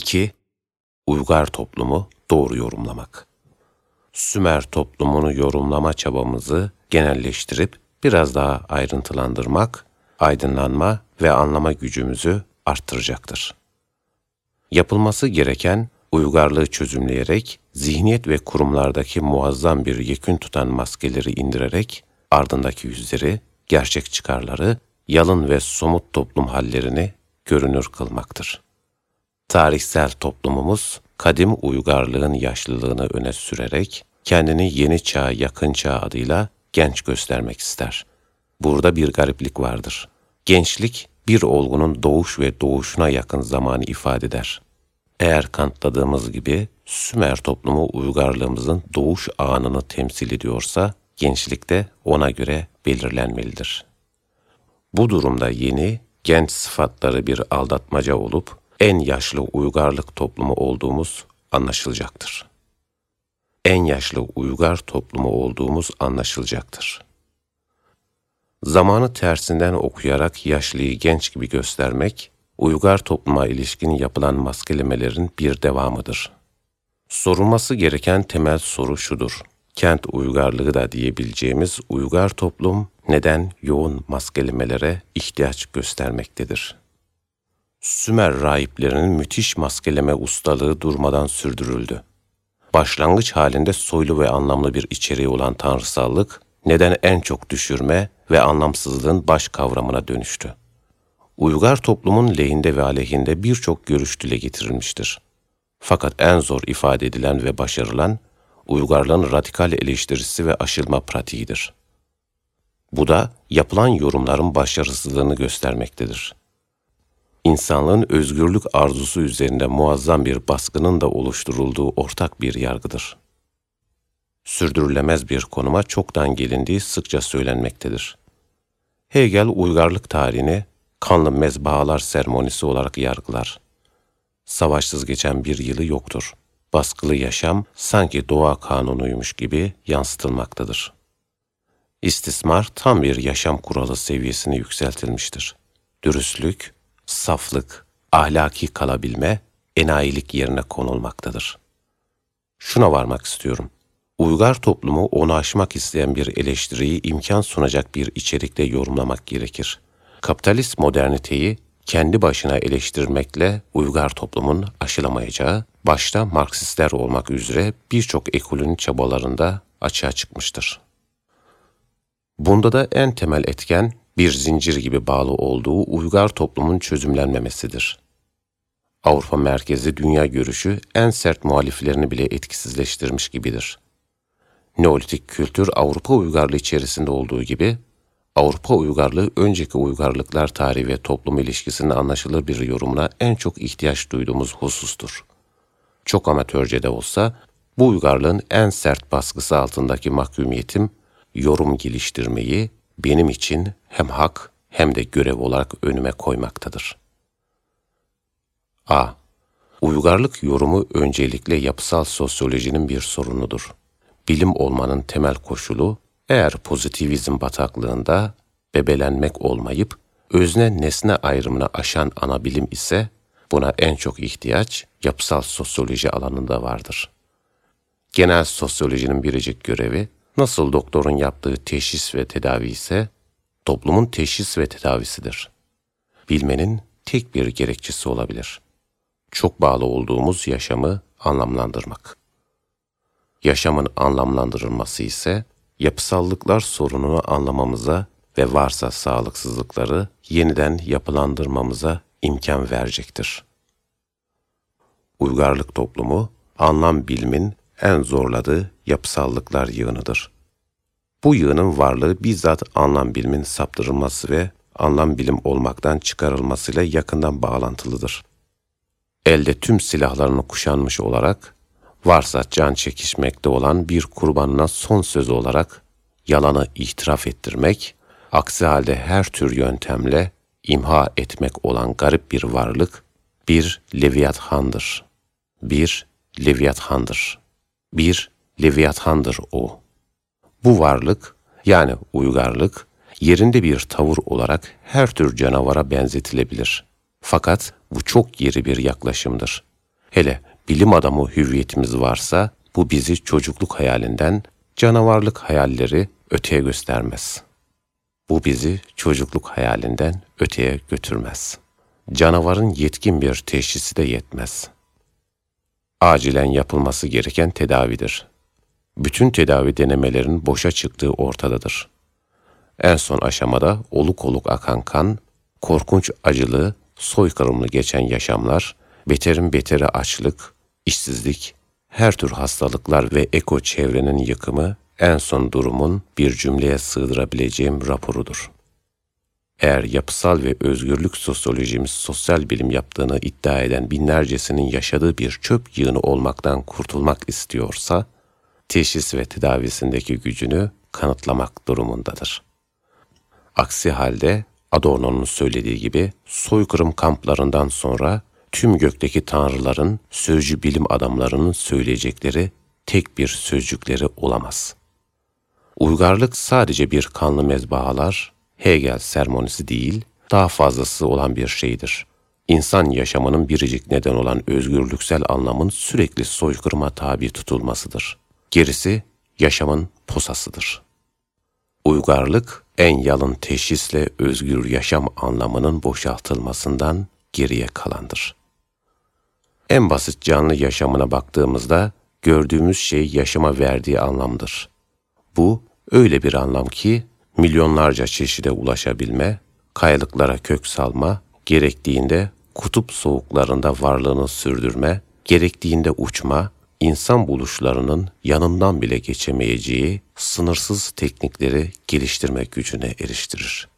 2. Uygar toplumu doğru yorumlamak. Sümer toplumunu yorumlama çabamızı genelleştirip biraz daha ayrıntılandırmak, aydınlanma ve anlama gücümüzü arttıracaktır. Yapılması gereken uygarlığı çözümleyerek, zihniyet ve kurumlardaki muazzam bir yekün tutan maskeleri indirerek, ardındaki yüzleri, gerçek çıkarları, yalın ve somut toplum hallerini görünür kılmaktır. Tarihsel toplumumuz, kadim uygarlığın yaşlılığını öne sürerek, kendini yeni çağ, yakın çağ adıyla genç göstermek ister. Burada bir gariplik vardır. Gençlik, bir olgunun doğuş ve doğuşuna yakın zamanı ifade eder. Eğer kanıtladığımız gibi Sümer toplumu uygarlığımızın doğuş anını temsil ediyorsa, gençlik de ona göre belirlenmelidir. Bu durumda yeni, genç sıfatları bir aldatmaca olup, en yaşlı uygarlık toplumu olduğumuz anlaşılacaktır. En yaşlı uygar toplumu olduğumuz anlaşılacaktır. Zamanı tersinden okuyarak yaşlıyı genç gibi göstermek, uygar topluma ilişkin yapılan maskelemelerin bir devamıdır. Sorulması gereken temel soru şudur. Kent uygarlığı da diyebileceğimiz uygar toplum neden yoğun maskelemelere ihtiyaç göstermektedir? Sümer rahiplerinin müthiş maskeleme ustalığı durmadan sürdürüldü. Başlangıç halinde soylu ve anlamlı bir içeriği olan tanrısallık, neden en çok düşürme ve anlamsızlığın baş kavramına dönüştü. Uygar toplumun lehinde ve aleyhinde birçok görüş dile getirilmiştir. Fakat en zor ifade edilen ve başarılan, uygarlığın radikal eleştirisi ve aşılma pratiğidir. Bu da yapılan yorumların başarısızlığını göstermektedir. İnsanlığın özgürlük arzusu üzerinde muazzam bir baskının da oluşturulduğu ortak bir yargıdır. Sürdürülemez bir konuma çoktan gelindiği sıkça söylenmektedir. Hegel uygarlık tarihini kanlı mezbahalar sermonisi olarak yargılar. Savaşsız geçen bir yılı yoktur. Baskılı yaşam sanki doğa kanunuymuş gibi yansıtılmaktadır. İstismar tam bir yaşam kuralı seviyesine yükseltilmiştir. Dürüstlük, saflık, ahlaki kalabilme, enayilik yerine konulmaktadır. Şuna varmak istiyorum. Uygar toplumu onu aşmak isteyen bir eleştiriyi imkan sunacak bir içerikle yorumlamak gerekir. Kapitalist moderniteyi kendi başına eleştirmekle uygar toplumun aşılamayacağı, başta Marksistler olmak üzere birçok ekolün çabalarında açığa çıkmıştır. Bunda da en temel etken bir zincir gibi bağlı olduğu uygar toplumun çözümlenmemesidir. Avrupa merkezli dünya görüşü en sert muhaliflerini bile etkisizleştirmiş gibidir. Neolitik kültür Avrupa uygarlığı içerisinde olduğu gibi, Avrupa uygarlığı önceki uygarlıklar tarihi ve toplum ilişkisinin anlaşılır bir yorumuna en çok ihtiyaç duyduğumuz husustur. Çok amatörce de olsa, bu uygarlığın en sert baskısı altındaki mahkumiyetim, yorum geliştirmeyi benim için hem hak hem de görev olarak önüme koymaktadır. A. Uygarlık yorumu öncelikle yapısal sosyolojinin bir sorunudur. Bilim olmanın temel koşulu, eğer pozitivizm bataklığında bebelenmek olmayıp, özne nesne ayrımına aşan ana bilim ise, buna en çok ihtiyaç yapısal sosyoloji alanında vardır. Genel sosyolojinin biricik görevi, Nasıl doktorun yaptığı teşhis ve tedavi ise toplumun teşhis ve tedavisidir. Bilmenin tek bir gerekçesi olabilir. Çok bağlı olduğumuz yaşamı anlamlandırmak. Yaşamın anlamlandırılması ise yapısallıklar sorununu anlamamıza ve varsa sağlıksızlıkları yeniden yapılandırmamıza imkan verecektir. Uygarlık toplumu, anlam bilimin en zorladığı yapısallıklar yığınıdır. Bu yığının varlığı bizzat anlam bilimin saptırılması ve anlam bilim olmaktan çıkarılmasıyla yakından bağlantılıdır. Elde tüm silahlarını kuşanmış olarak, varsa can çekişmekte olan bir kurbanına son söz olarak yalanı itiraf ettirmek, aksi halde her tür yöntemle imha etmek olan garip bir varlık, bir Leviathan'dır. Bir Leviathan'dır. Bir Leviathan'dır o. Bu varlık, yani uygarlık, yerinde bir tavır olarak her tür canavara benzetilebilir. Fakat bu çok yeri bir yaklaşımdır. Hele bilim adamı hüviyetimiz varsa bu bizi çocukluk hayalinden, canavarlık hayalleri öteye göstermez. Bu bizi çocukluk hayalinden öteye götürmez. Canavarın yetkin bir teşhisi de yetmez. Acilen yapılması gereken tedavidir. Bütün tedavi denemelerin boşa çıktığı ortadadır. En son aşamada oluk oluk akan kan, korkunç acılı, soykırımlı geçen yaşamlar, beterin beteri açlık, işsizlik, her tür hastalıklar ve eko çevrenin yıkımı en son durumun bir cümleye sığdırabileceğim raporudur. Eğer yapısal ve özgürlük sosyolojimiz sosyal bilim yaptığını iddia eden binlercesinin yaşadığı bir çöp yığını olmaktan kurtulmak istiyorsa, teşhis ve tedavisindeki gücünü kanıtlamak durumundadır. Aksi halde Adorno'nun söylediği gibi soykırım kamplarından sonra tüm gökteki tanrıların, sözcü bilim adamlarının söyleyecekleri tek bir sözcükleri olamaz. Uygarlık sadece bir kanlı mezbahalar, Hegel sermonisi değil, daha fazlası olan bir şeydir. İnsan yaşamının biricik neden olan özgürlüksel anlamın sürekli soykırıma tabi tutulmasıdır. Gerisi yaşamın posasıdır. Uygarlık, en yalın teşhisle özgür yaşam anlamının boşaltılmasından geriye kalandır. En basit canlı yaşamına baktığımızda gördüğümüz şey yaşama verdiği anlamdır. Bu öyle bir anlam ki milyonlarca çeşide ulaşabilme, kayalıklara kök salma, gerektiğinde kutup soğuklarında varlığını sürdürme, gerektiğinde uçma, insan buluşlarının yanından bile geçemeyeceği sınırsız teknikleri geliştirme gücüne eriştirir.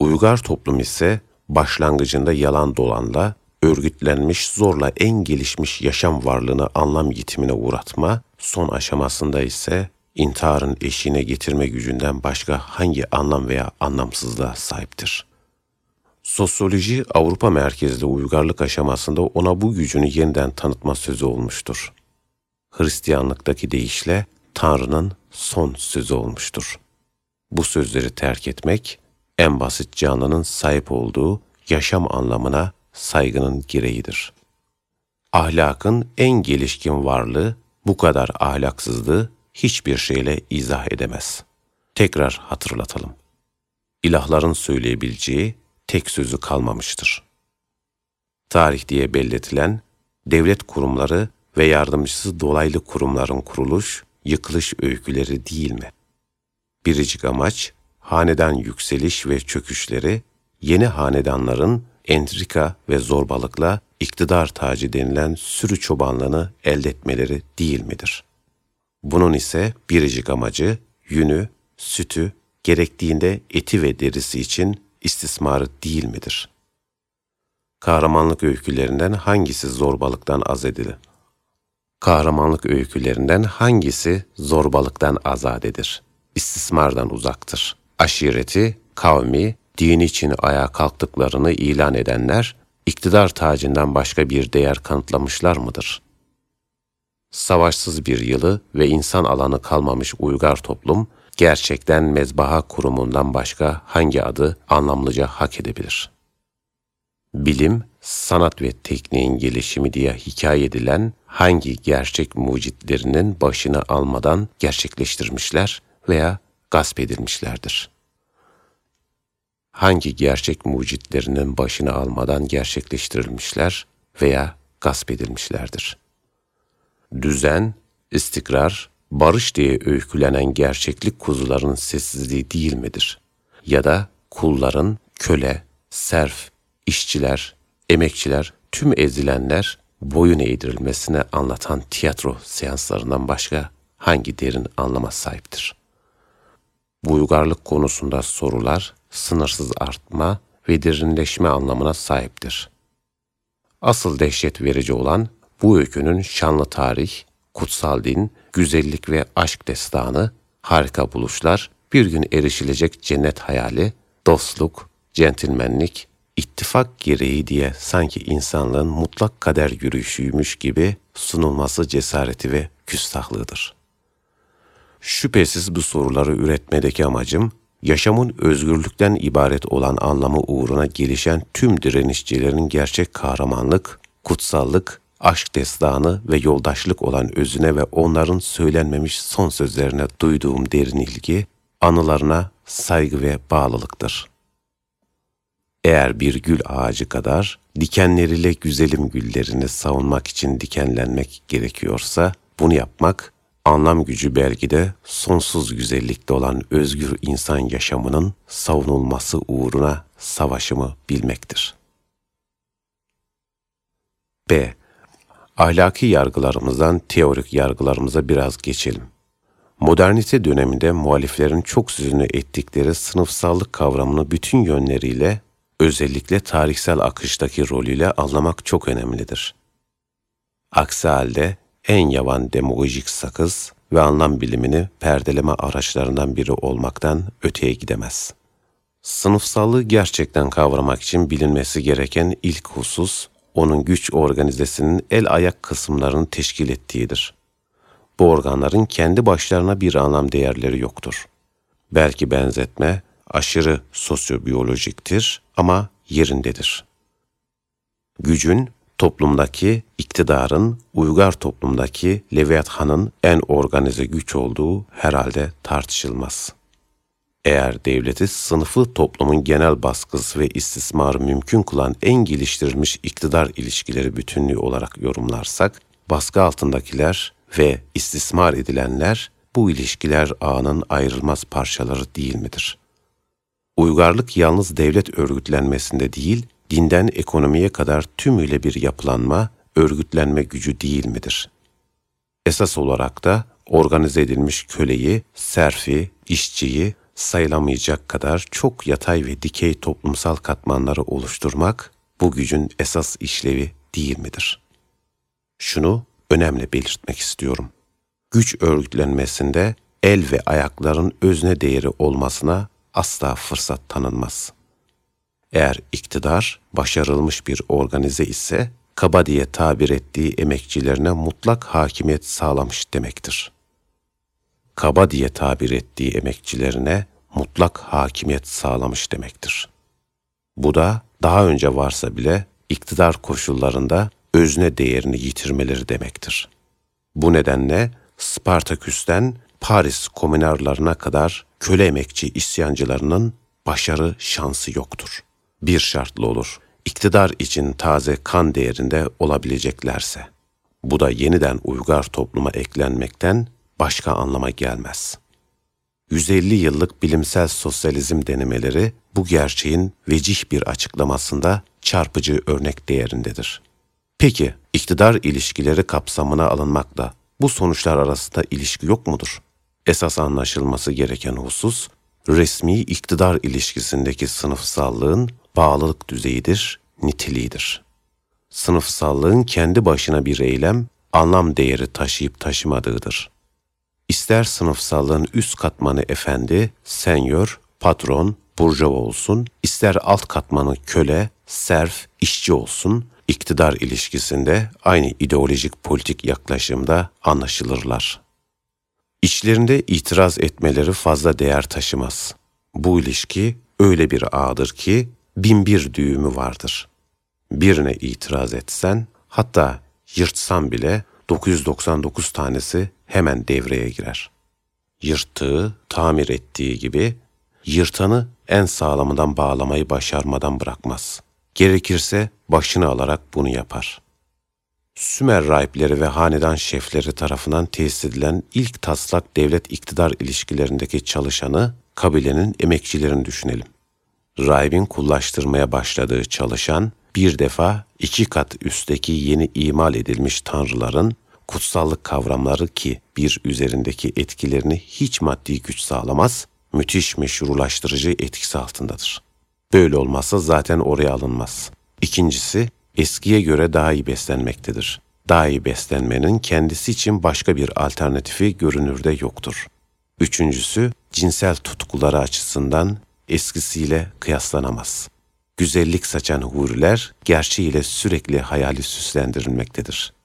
Uygar toplum ise başlangıcında yalan dolanla, örgütlenmiş zorla en gelişmiş yaşam varlığını anlam yitimine uğratma, son aşamasında ise intiharın eşiğine getirme gücünden başka hangi anlam veya anlamsızlığa sahiptir? Sosyoloji Avrupa merkezli uygarlık aşamasında ona bu gücünü yeniden tanıtma sözü olmuştur. Hristiyanlıktaki deyişle Tanrı'nın son sözü olmuştur. Bu sözleri terk etmek, en basit canlının sahip olduğu yaşam anlamına saygının gereğidir. Ahlakın en gelişkin varlığı bu kadar ahlaksızlığı hiçbir şeyle izah edemez. Tekrar hatırlatalım. İlahların söyleyebileceği tek sözü kalmamıştır. Tarih diye belletilen devlet kurumları ve yardımcısı dolaylı kurumların kuruluş, yıkılış öyküleri değil mi? Biricik amaç, hanedan yükseliş ve çöküşleri, yeni hanedanların entrika ve zorbalıkla iktidar tacı denilen sürü çobanlığını elde etmeleri değil midir? Bunun ise biricik amacı yünü, sütü, gerektiğinde eti ve derisi için istismarı değil midir? Kahramanlık öykülerinden hangisi zorbalıktan az edili? Kahramanlık öykülerinden hangisi zorbalıktan azadedir? İstismardan uzaktır. Aşireti, kavmi, din için ayağa kalktıklarını ilan edenler, iktidar tacından başka bir değer kanıtlamışlar mıdır? Savaşsız bir yılı ve insan alanı kalmamış uygar toplum, gerçekten mezbaha kurumundan başka hangi adı anlamlıca hak edebilir? Bilim, sanat ve tekniğin gelişimi diye hikaye edilen hangi gerçek mucitlerinin başını almadan gerçekleştirmişler veya gasp edilmişlerdir? Hangi gerçek mucitlerinin başını almadan gerçekleştirilmişler veya gasp edilmişlerdir? Düzen, istikrar, barış diye öykülenen gerçeklik kuzuların sessizliği değil midir? Ya da kulların, köle, serf, işçiler, emekçiler, tüm ezilenler boyun eğdirilmesine anlatan tiyatro seanslarından başka hangi derin anlama sahiptir? Bu uygarlık konusunda sorular sınırsız artma ve derinleşme anlamına sahiptir. Asıl dehşet verici olan bu öykünün şanlı tarih, kutsal din, güzellik ve aşk destanı, harika buluşlar, bir gün erişilecek cennet hayali, dostluk, centilmenlik, ittifak gereği diye sanki insanlığın mutlak kader yürüyüşüymüş gibi sunulması cesareti ve küstahlığıdır. Şüphesiz bu soruları üretmedeki amacım, yaşamın özgürlükten ibaret olan anlamı uğruna gelişen tüm direnişçilerin gerçek kahramanlık, kutsallık, aşk destanı ve yoldaşlık olan özüne ve onların söylenmemiş son sözlerine duyduğum derin ilgi, anılarına saygı ve bağlılıktır. Eğer bir gül ağacı kadar dikenleriyle güzelim güllerini savunmak için dikenlenmek gerekiyorsa, bunu yapmak, anlam gücü belki de sonsuz güzellikte olan özgür insan yaşamının savunulması uğruna savaşımı bilmektir. B. Ahlaki yargılarımızdan teorik yargılarımıza biraz geçelim. Modernite döneminde muhaliflerin çok sözünü ettikleri sınıfsallık kavramını bütün yönleriyle, özellikle tarihsel akıştaki rolüyle anlamak çok önemlidir. Aksi halde en yavan demagojik sakız ve anlam bilimini perdeleme araçlarından biri olmaktan öteye gidemez. Sınıfsallığı gerçekten kavramak için bilinmesi gereken ilk husus, onun güç organizesinin el ayak kısımlarını teşkil ettiğidir. Bu organların kendi başlarına bir anlam değerleri yoktur. Belki benzetme aşırı sosyobiyolojiktir ama yerindedir. Gücün toplumdaki iktidarın uygar toplumdaki Leviathan'ın en organize güç olduğu herhalde tartışılmaz. Eğer devleti sınıfı toplumun genel baskısı ve istismarı mümkün kılan en geliştirilmiş iktidar ilişkileri bütünlüğü olarak yorumlarsak, baskı altındakiler ve istismar edilenler bu ilişkiler ağının ayrılmaz parçaları değil midir? Uygarlık yalnız devlet örgütlenmesinde değil, dinden ekonomiye kadar tümüyle bir yapılanma, örgütlenme gücü değil midir? Esas olarak da organize edilmiş köleyi, serfi, işçiyi, sayılamayacak kadar çok yatay ve dikey toplumsal katmanları oluşturmak bu gücün esas işlevi değil midir? Şunu önemli belirtmek istiyorum. Güç örgütlenmesinde el ve ayakların özne değeri olmasına asla fırsat tanınmaz. Eğer iktidar başarılmış bir organize ise kaba diye tabir ettiği emekçilerine mutlak hakimiyet sağlamış demektir kaba diye tabir ettiği emekçilerine mutlak hakimiyet sağlamış demektir. Bu da daha önce varsa bile iktidar koşullarında özne değerini yitirmeleri demektir. Bu nedenle Spartaküs'ten Paris komünarlarına kadar köle emekçi isyancılarının başarı şansı yoktur. Bir şartlı olur, iktidar için taze kan değerinde olabileceklerse. Bu da yeniden uygar topluma eklenmekten başka anlama gelmez. 150 yıllık bilimsel sosyalizm denemeleri bu gerçeğin vecih bir açıklamasında çarpıcı örnek değerindedir. Peki, iktidar ilişkileri kapsamına alınmakla bu sonuçlar arasında ilişki yok mudur? Esas anlaşılması gereken husus, resmi iktidar ilişkisindeki sınıfsallığın bağlılık düzeyidir, niteliğidir. Sınıfsallığın kendi başına bir eylem, anlam değeri taşıyıp taşımadığıdır. İster sınıfsallığın üst katmanı efendi, senyor, patron, burjuva olsun, ister alt katmanı köle, serf, işçi olsun, iktidar ilişkisinde aynı ideolojik politik yaklaşımda anlaşılırlar. İçlerinde itiraz etmeleri fazla değer taşımaz. Bu ilişki öyle bir ağdır ki bin bir düğümü vardır. Birine itiraz etsen, hatta yırtsan bile 999 tanesi hemen devreye girer. Yırttığı, tamir ettiği gibi yırtanı en sağlamından bağlamayı başarmadan bırakmaz. Gerekirse başını alarak bunu yapar. Sümer rahipleri ve hanedan şefleri tarafından tesis edilen ilk taslak devlet iktidar ilişkilerindeki çalışanı kabilenin emekçilerini düşünelim. Rahibin kullaştırmaya başladığı çalışan bir defa iki kat üstteki yeni imal edilmiş tanrıların kutsallık kavramları ki bir üzerindeki etkilerini hiç maddi güç sağlamaz, müthiş meşrulaştırıcı etkisi altındadır. Böyle olmazsa zaten oraya alınmaz. İkincisi, eskiye göre daha iyi beslenmektedir. Daha iyi beslenmenin kendisi için başka bir alternatifi görünürde yoktur. Üçüncüsü, cinsel tutkuları açısından eskisiyle kıyaslanamaz. Güzellik saçan huriler gerçeğiyle sürekli hayali süslendirilmektedir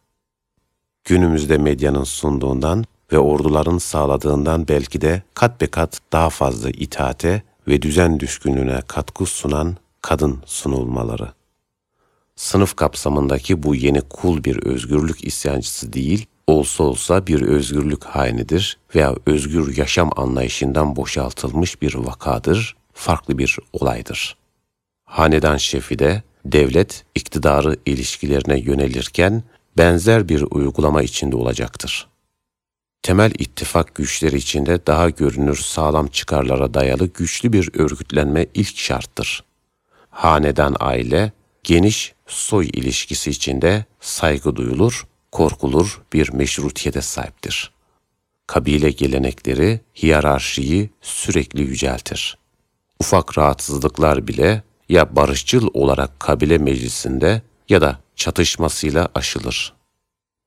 günümüzde medyanın sunduğundan ve orduların sağladığından belki de kat be kat daha fazla itaate ve düzen düşkünlüğüne katkı sunan kadın sunulmaları. sınıf kapsamındaki bu yeni kul bir özgürlük isyancısı değil, olsa olsa bir özgürlük hainidir veya özgür yaşam anlayışından boşaltılmış bir vakadır, farklı bir olaydır. Hanedan şefi de devlet iktidarı ilişkilerine yönelirken benzer bir uygulama içinde olacaktır. Temel ittifak güçleri içinde daha görünür sağlam çıkarlara dayalı güçlü bir örgütlenme ilk şarttır. Hanedan aile, geniş soy ilişkisi içinde saygı duyulur, korkulur bir meşrutiyete sahiptir. Kabile gelenekleri hiyerarşiyi sürekli yüceltir. Ufak rahatsızlıklar bile ya barışçıl olarak kabile meclisinde ya da çatışmasıyla aşılır.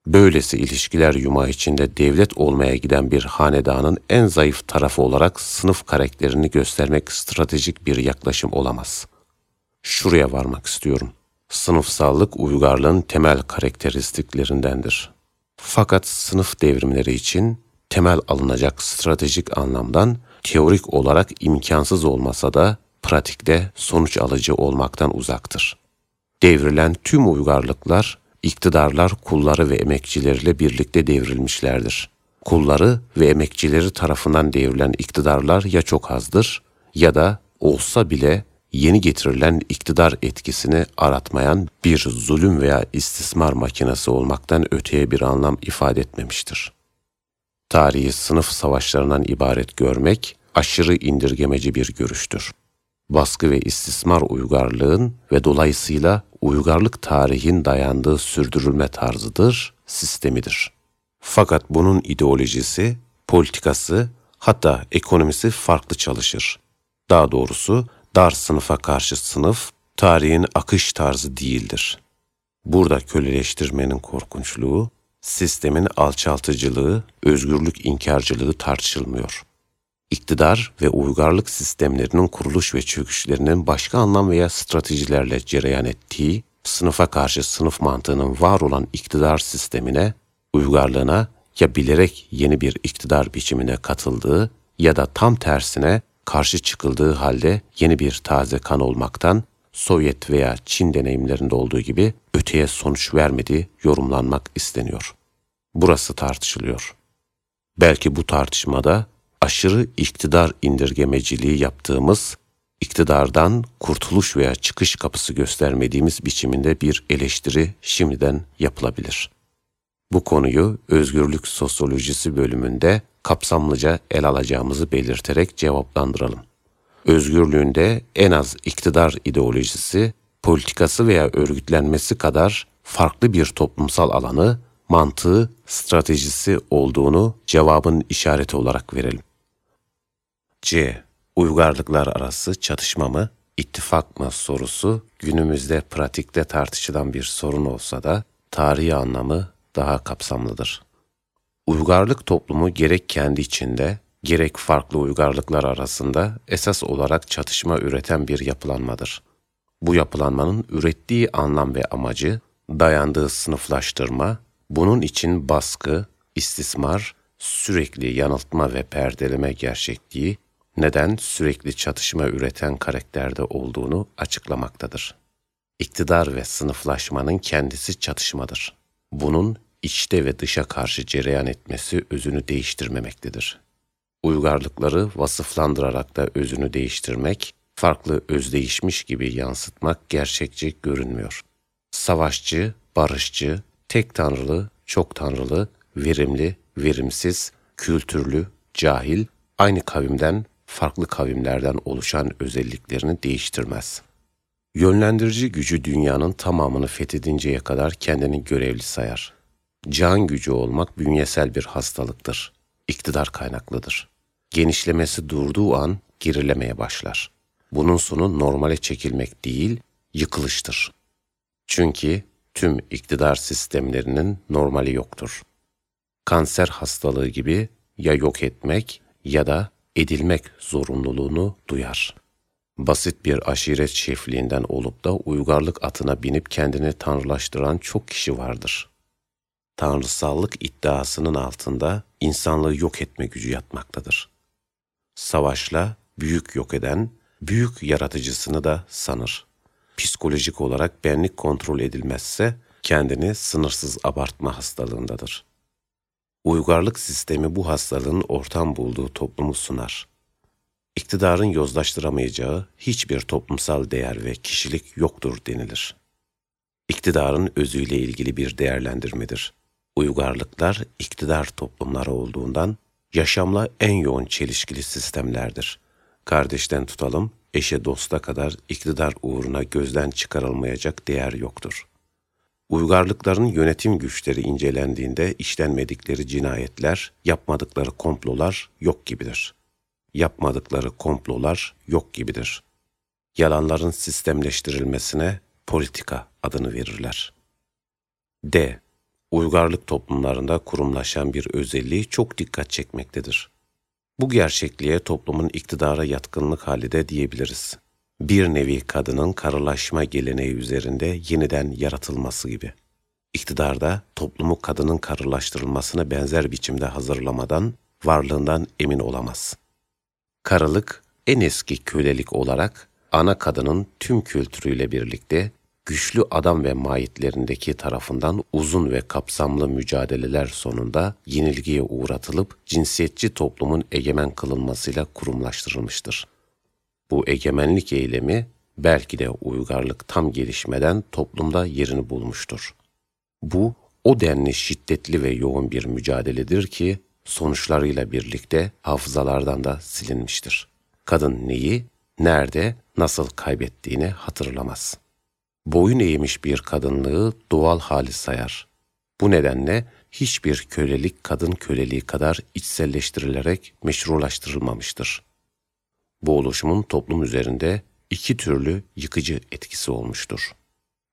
Böylesi ilişkiler yumağı içinde devlet olmaya giden bir hanedanın en zayıf tarafı olarak sınıf karakterini göstermek stratejik bir yaklaşım olamaz. Şuraya varmak istiyorum. Sınıfsallık uygarlığın temel karakteristiklerindendir. Fakat sınıf devrimleri için temel alınacak stratejik anlamdan teorik olarak imkansız olmasa da pratikte sonuç alıcı olmaktan uzaktır. Devrilen tüm uygarlıklar, iktidarlar kulları ve emekçileriyle birlikte devrilmişlerdir. Kulları ve emekçileri tarafından devrilen iktidarlar ya çok azdır ya da olsa bile yeni getirilen iktidar etkisini aratmayan bir zulüm veya istismar makinesi olmaktan öteye bir anlam ifade etmemiştir. Tarihi sınıf savaşlarından ibaret görmek aşırı indirgemeci bir görüştür baskı ve istismar uygarlığın ve dolayısıyla uygarlık tarihin dayandığı sürdürülme tarzıdır, sistemidir. Fakat bunun ideolojisi, politikası, hatta ekonomisi farklı çalışır. Daha doğrusu dar sınıfa karşı sınıf, tarihin akış tarzı değildir. Burada köleleştirmenin korkunçluğu, sistemin alçaltıcılığı, özgürlük inkarcılığı tartışılmıyor iktidar ve uygarlık sistemlerinin kuruluş ve çöküşlerinin başka anlam veya stratejilerle cereyan ettiği, sınıfa karşı sınıf mantığının var olan iktidar sistemine, uygarlığına ya bilerek yeni bir iktidar biçimine katıldığı ya da tam tersine karşı çıkıldığı halde yeni bir taze kan olmaktan, Sovyet veya Çin deneyimlerinde olduğu gibi öteye sonuç vermediği yorumlanmak isteniyor. Burası tartışılıyor. Belki bu tartışmada aşırı iktidar indirgemeciliği yaptığımız, iktidardan kurtuluş veya çıkış kapısı göstermediğimiz biçiminde bir eleştiri şimdiden yapılabilir. Bu konuyu özgürlük sosyolojisi bölümünde kapsamlıca el alacağımızı belirterek cevaplandıralım. Özgürlüğünde en az iktidar ideolojisi, politikası veya örgütlenmesi kadar farklı bir toplumsal alanı, mantığı, stratejisi olduğunu cevabın işareti olarak verelim. C. Uygarlıklar arası çatışma mı, ittifak mı sorusu günümüzde pratikte tartışılan bir sorun olsa da tarihi anlamı daha kapsamlıdır. Uygarlık toplumu gerek kendi içinde gerek farklı uygarlıklar arasında esas olarak çatışma üreten bir yapılanmadır. Bu yapılanmanın ürettiği anlam ve amacı dayandığı sınıflaştırma, bunun için baskı, istismar, sürekli yanıltma ve perdeleme gerçekliği neden sürekli çatışma üreten karakterde olduğunu açıklamaktadır. İktidar ve sınıflaşmanın kendisi çatışmadır. Bunun içte ve dışa karşı cereyan etmesi özünü değiştirmemektedir. Uygarlıkları vasıflandırarak da özünü değiştirmek, farklı özdeğişmiş gibi yansıtmak gerçekçi görünmüyor. Savaşçı, barışçı, tek tanrılı, çok tanrılı, verimli, verimsiz, kültürlü, cahil, aynı kavimden farklı kavimlerden oluşan özelliklerini değiştirmez. Yönlendirici gücü dünyanın tamamını fethedinceye kadar kendini görevli sayar. Can gücü olmak bünyesel bir hastalıktır. İktidar kaynaklıdır. Genişlemesi durduğu an gerilemeye başlar. Bunun sonu normale çekilmek değil, yıkılıştır. Çünkü tüm iktidar sistemlerinin normali yoktur. Kanser hastalığı gibi ya yok etmek ya da edilmek zorunluluğunu duyar. Basit bir aşiret şefliğinden olup da uygarlık atına binip kendini tanrılaştıran çok kişi vardır. Tanrısallık iddiasının altında insanlığı yok etme gücü yatmaktadır. Savaşla büyük yok eden, büyük yaratıcısını da sanır. psikolojik olarak benlik kontrol edilmezse kendini sınırsız abartma hastalığındadır. Uygarlık sistemi bu hastalığın ortam bulduğu toplumu sunar. İktidarın yozlaştıramayacağı hiçbir toplumsal değer ve kişilik yoktur denilir. İktidarın özüyle ilgili bir değerlendirmedir. Uygarlıklar iktidar toplumları olduğundan yaşamla en yoğun çelişkili sistemlerdir. Kardeşten tutalım, eşe dosta kadar iktidar uğruna gözden çıkarılmayacak değer yoktur. Uygarlıkların yönetim güçleri incelendiğinde işlenmedikleri cinayetler, yapmadıkları komplolar yok gibidir. Yapmadıkları komplolar yok gibidir. Yalanların sistemleştirilmesine politika adını verirler. D. Uygarlık toplumlarında kurumlaşan bir özelliği çok dikkat çekmektedir. Bu gerçekliğe toplumun iktidara yatkınlık hali de diyebiliriz. Bir nevi kadının karılaşma geleneği üzerinde yeniden yaratılması gibi. İktidarda toplumu kadının karılaştırılmasına benzer biçimde hazırlamadan varlığından emin olamaz. Karılık en eski kölelik olarak ana kadının tüm kültürüyle birlikte güçlü adam ve mahitlerindeki tarafından uzun ve kapsamlı mücadeleler sonunda yenilgiye uğratılıp cinsiyetçi toplumun egemen kılınmasıyla kurumlaştırılmıştır. Bu egemenlik eylemi belki de uygarlık tam gelişmeden toplumda yerini bulmuştur. Bu o denli şiddetli ve yoğun bir mücadeledir ki sonuçlarıyla birlikte hafızalardan da silinmiştir. Kadın neyi, nerede, nasıl kaybettiğini hatırlamaz.'' boyun eğmiş bir kadınlığı doğal hali sayar. Bu nedenle hiçbir kölelik kadın köleliği kadar içselleştirilerek meşrulaştırılmamıştır. Bu oluşumun toplum üzerinde iki türlü yıkıcı etkisi olmuştur.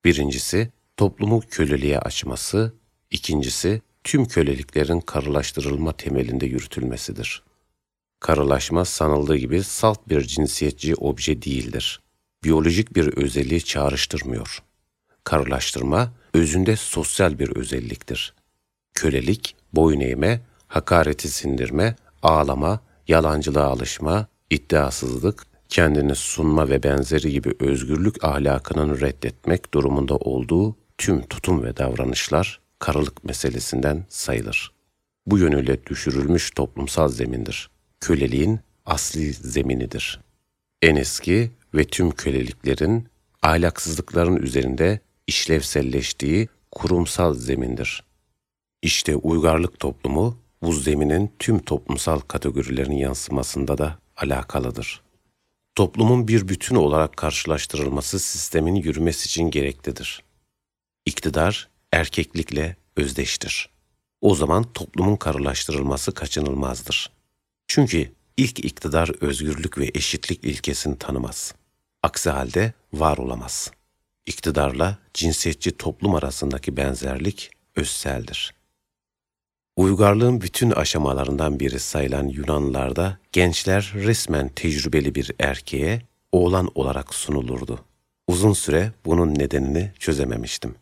Birincisi, toplumu köleliğe açması, ikincisi, tüm köleliklerin karılaştırılma temelinde yürütülmesidir. Karılaşma sanıldığı gibi salt bir cinsiyetçi obje değildir biyolojik bir özelliği çağrıştırmıyor. Karılaştırma özünde sosyal bir özelliktir. Kölelik, boyun eğme, hakareti sindirme, ağlama, yalancılığa alışma, iddiasızlık, kendini sunma ve benzeri gibi özgürlük ahlakının reddetmek durumunda olduğu tüm tutum ve davranışlar karılık meselesinden sayılır. Bu yönüyle düşürülmüş toplumsal zemindir. Köleliğin asli zeminidir. En eski ve tüm köleliklerin ahlaksızlıkların üzerinde işlevselleştiği kurumsal zemindir. İşte uygarlık toplumu bu zeminin tüm toplumsal kategorilerin yansımasında da alakalıdır. Toplumun bir bütün olarak karşılaştırılması sistemin yürümesi için gereklidir. İktidar erkeklikle özdeştir. O zaman toplumun karılaştırılması kaçınılmazdır. Çünkü ilk iktidar özgürlük ve eşitlik ilkesini tanımaz. Aksi halde var olamaz. İktidarla cinsiyetçi toplum arasındaki benzerlik özseldir. Uygarlığın bütün aşamalarından biri sayılan Yunanlılarda gençler resmen tecrübeli bir erkeğe oğlan olarak sunulurdu. Uzun süre bunun nedenini çözememiştim.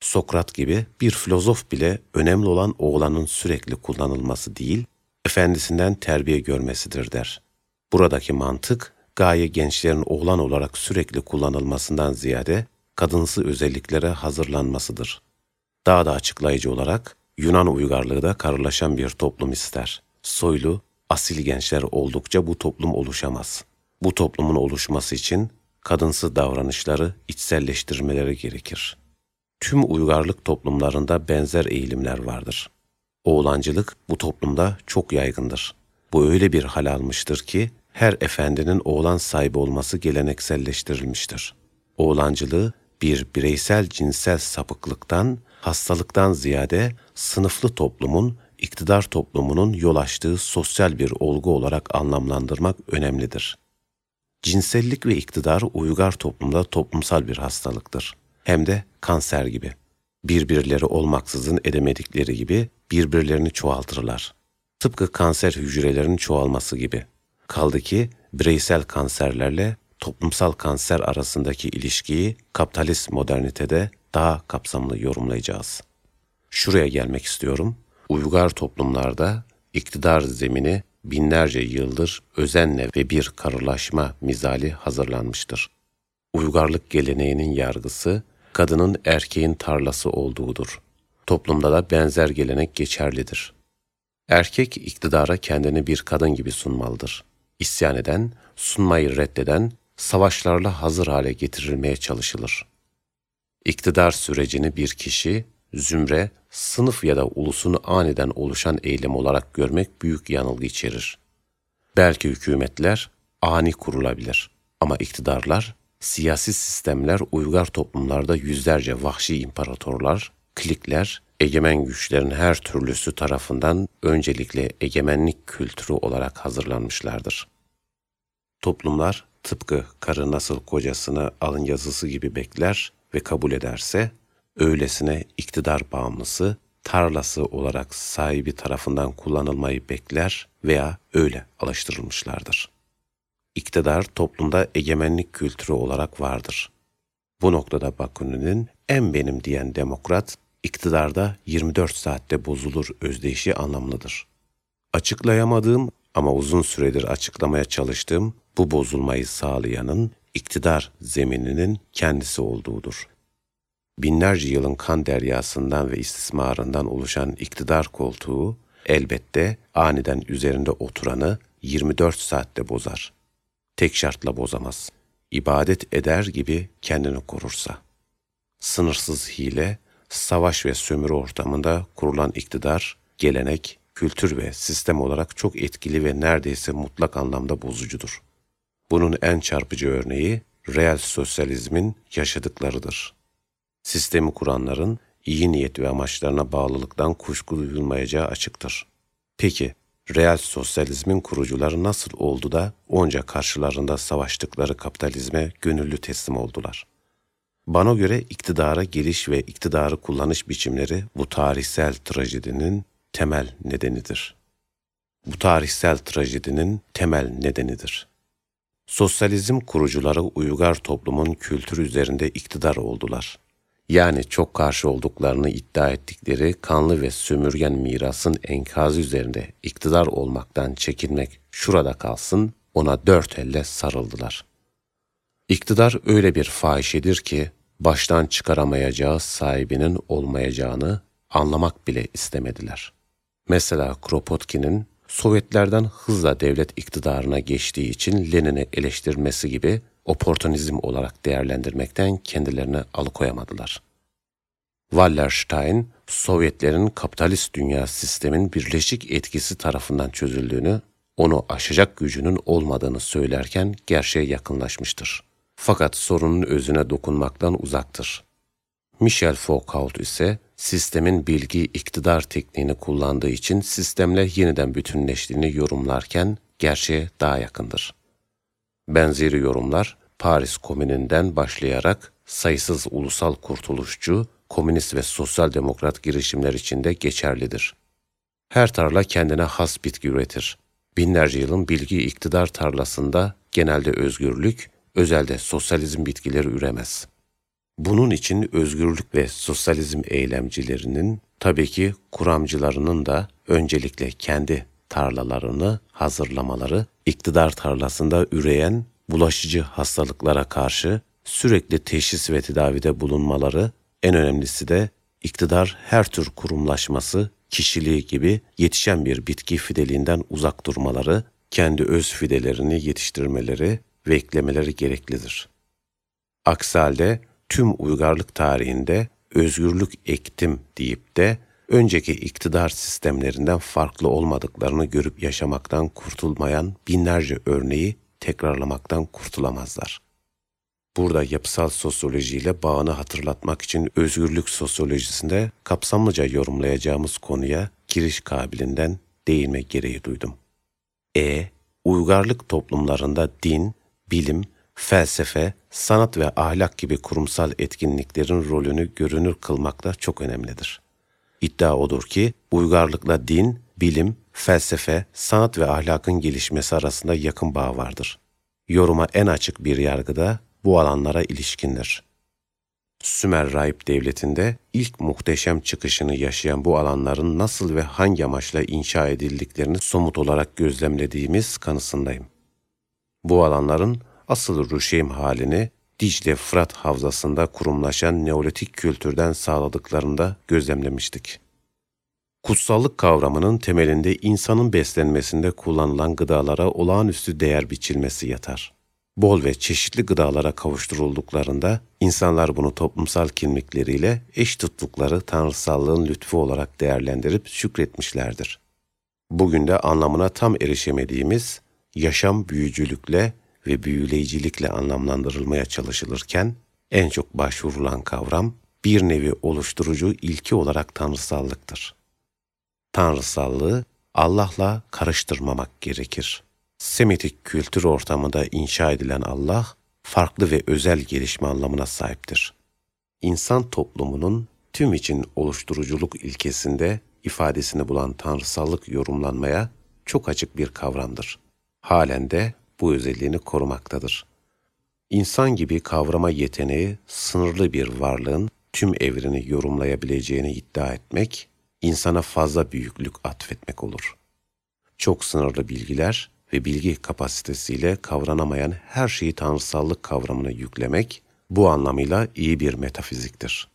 Sokrat gibi bir filozof bile önemli olan oğlanın sürekli kullanılması değil, efendisinden terbiye görmesidir der. Buradaki mantık gaye gençlerin oğlan olarak sürekli kullanılmasından ziyade kadınsı özelliklere hazırlanmasıdır. Daha da açıklayıcı olarak Yunan uygarlığı da karılaşan bir toplum ister. Soylu, asil gençler oldukça bu toplum oluşamaz. Bu toplumun oluşması için kadınsı davranışları içselleştirmeleri gerekir. Tüm uygarlık toplumlarında benzer eğilimler vardır. Oğlancılık bu toplumda çok yaygındır. Bu öyle bir hal almıştır ki her efendinin oğlan sahibi olması gelenekselleştirilmiştir. Oğlancılığı bir bireysel cinsel sapıklıktan, hastalıktan ziyade sınıflı toplumun, iktidar toplumunun yol açtığı sosyal bir olgu olarak anlamlandırmak önemlidir. Cinsellik ve iktidar uygar toplumda toplumsal bir hastalıktır. Hem de kanser gibi. Birbirleri olmaksızın edemedikleri gibi birbirlerini çoğaltırlar. Tıpkı kanser hücrelerinin çoğalması gibi.'' Kaldı ki bireysel kanserlerle toplumsal kanser arasındaki ilişkiyi kapitalist modernitede daha kapsamlı yorumlayacağız. Şuraya gelmek istiyorum. Uygar toplumlarda iktidar zemini binlerce yıldır özenle ve bir karılaşma mizali hazırlanmıştır. uygarlık geleneğinin yargısı, kadının erkeğin tarlası olduğudur. Toplumda da benzer gelenek geçerlidir. Erkek iktidara kendini bir kadın gibi sunmalıdır. İsyan eden, sunmayı reddeden, savaşlarla hazır hale getirilmeye çalışılır. İktidar sürecini bir kişi, zümre, sınıf ya da ulusun aniden oluşan eylem olarak görmek büyük yanılgı içerir. Belki hükümetler ani kurulabilir ama iktidarlar, siyasi sistemler uygar toplumlarda yüzlerce vahşi imparatorlar, klikler, egemen güçlerin her türlüsü tarafından öncelikle egemenlik kültürü olarak hazırlanmışlardır. Toplumlar tıpkı karı nasıl kocasını alın yazısı gibi bekler ve kabul ederse, öylesine iktidar bağımlısı, tarlası olarak sahibi tarafından kullanılmayı bekler veya öyle alıştırılmışlardır. İktidar toplumda egemenlik kültürü olarak vardır. Bu noktada Bakunin'in en benim diyen demokrat, iktidarda 24 saatte bozulur özdeyişi anlamlıdır. Açıklayamadığım ama uzun süredir açıklamaya çalıştığım bu bozulmayı sağlayanın iktidar zemininin kendisi olduğudur. Binlerce yılın kan deryasından ve istismarından oluşan iktidar koltuğu elbette aniden üzerinde oturanı 24 saatte bozar. Tek şartla bozamaz. İbadet eder gibi kendini korursa. Sınırsız hile, savaş ve sömürü ortamında kurulan iktidar, gelenek, kültür ve sistem olarak çok etkili ve neredeyse mutlak anlamda bozucudur. Bunun en çarpıcı örneği real sosyalizmin yaşadıklarıdır. Sistemi kuranların iyi niyet ve amaçlarına bağlılıktan kuşku duyulmayacağı açıktır. Peki, real sosyalizmin kurucuları nasıl oldu da onca karşılarında savaştıkları kapitalizme gönüllü teslim oldular? Bana göre iktidara geliş ve iktidarı kullanış biçimleri bu tarihsel trajedinin temel nedenidir. Bu tarihsel trajedinin temel nedenidir. Sosyalizm kurucuları uygar toplumun kültürü üzerinde iktidar oldular. Yani çok karşı olduklarını iddia ettikleri kanlı ve sömürgen mirasın enkazı üzerinde iktidar olmaktan çekinmek şurada kalsın, ona dört elle sarıldılar. İktidar öyle bir fahişedir ki, baştan çıkaramayacağı sahibinin olmayacağını anlamak bile istemediler. Mesela Kropotkin'in Sovyetlerden hızla devlet iktidarına geçtiği için Lenin'i eleştirmesi gibi oportunizm olarak değerlendirmekten kendilerini alıkoyamadılar. Wallerstein, Sovyetlerin kapitalist dünya sistemin birleşik etkisi tarafından çözüldüğünü, onu aşacak gücünün olmadığını söylerken gerçeğe yakınlaşmıştır. Fakat sorunun özüne dokunmaktan uzaktır. Michel Foucault ise sistemin bilgi iktidar tekniğini kullandığı için sistemle yeniden bütünleştiğini yorumlarken gerçeğe daha yakındır. Benzeri yorumlar Paris Komünü'nden başlayarak sayısız ulusal kurtuluşçu, komünist ve sosyal demokrat girişimler içinde geçerlidir. Her tarla kendine has bitki üretir. Binlerce yılın bilgi iktidar tarlasında genelde özgürlük, özelde sosyalizm bitkileri üremez.'' Bunun için özgürlük ve sosyalizm eylemcilerinin tabii ki kuramcılarının da öncelikle kendi tarlalarını hazırlamaları, iktidar tarlasında üreyen bulaşıcı hastalıklara karşı sürekli teşhis ve tedavide bulunmaları, en önemlisi de iktidar her tür kurumlaşması, kişiliği gibi yetişen bir bitki fideliğinden uzak durmaları, kendi öz fidelerini yetiştirmeleri ve eklemeleri gereklidir. Aksi halde tüm uygarlık tarihinde özgürlük ektim deyip de önceki iktidar sistemlerinden farklı olmadıklarını görüp yaşamaktan kurtulmayan binlerce örneği tekrarlamaktan kurtulamazlar. Burada yapısal sosyolojiyle bağını hatırlatmak için özgürlük sosyolojisinde kapsamlıca yorumlayacağımız konuya giriş kabilinden değinme gereği duydum. E. Uygarlık toplumlarında din, bilim, felsefe, sanat ve ahlak gibi kurumsal etkinliklerin rolünü görünür kılmakta çok önemlidir. İddia odur ki uygarlıkla din, bilim, felsefe, sanat ve ahlakın gelişmesi arasında yakın bağ vardır. Yoruma en açık bir yargıda bu alanlara ilişkindir. Sümer Rahip Devleti'nde ilk muhteşem çıkışını yaşayan bu alanların nasıl ve hangi amaçla inşa edildiklerini somut olarak gözlemlediğimiz kanısındayım. Bu alanların asıl ruşeym halini Dicle Fırat havzasında kurumlaşan Neolitik kültürden sağladıklarında gözlemlemiştik. Kutsallık kavramının temelinde insanın beslenmesinde kullanılan gıdalara olağanüstü değer biçilmesi yatar. Bol ve çeşitli gıdalara kavuşturulduklarında insanlar bunu toplumsal kimlikleriyle eş tuttukları tanrısallığın lütfu olarak değerlendirip şükretmişlerdir. Bugün de anlamına tam erişemediğimiz yaşam büyücülükle ve büyüleyicilikle anlamlandırılmaya çalışılırken en çok başvurulan kavram bir nevi oluşturucu ilki olarak tanrısallıktır. Tanrısallığı Allah'la karıştırmamak gerekir. Semitik kültür ortamında inşa edilen Allah, farklı ve özel gelişme anlamına sahiptir. İnsan toplumunun tüm için oluşturuculuk ilkesinde ifadesini bulan tanrısallık yorumlanmaya çok açık bir kavramdır. Halen de bu özelliğini korumaktadır. İnsan gibi kavrama yeteneği sınırlı bir varlığın tüm evreni yorumlayabileceğini iddia etmek, insana fazla büyüklük atfetmek olur. Çok sınırlı bilgiler ve bilgi kapasitesiyle kavranamayan her şeyi tanrısallık kavramına yüklemek, bu anlamıyla iyi bir metafiziktir.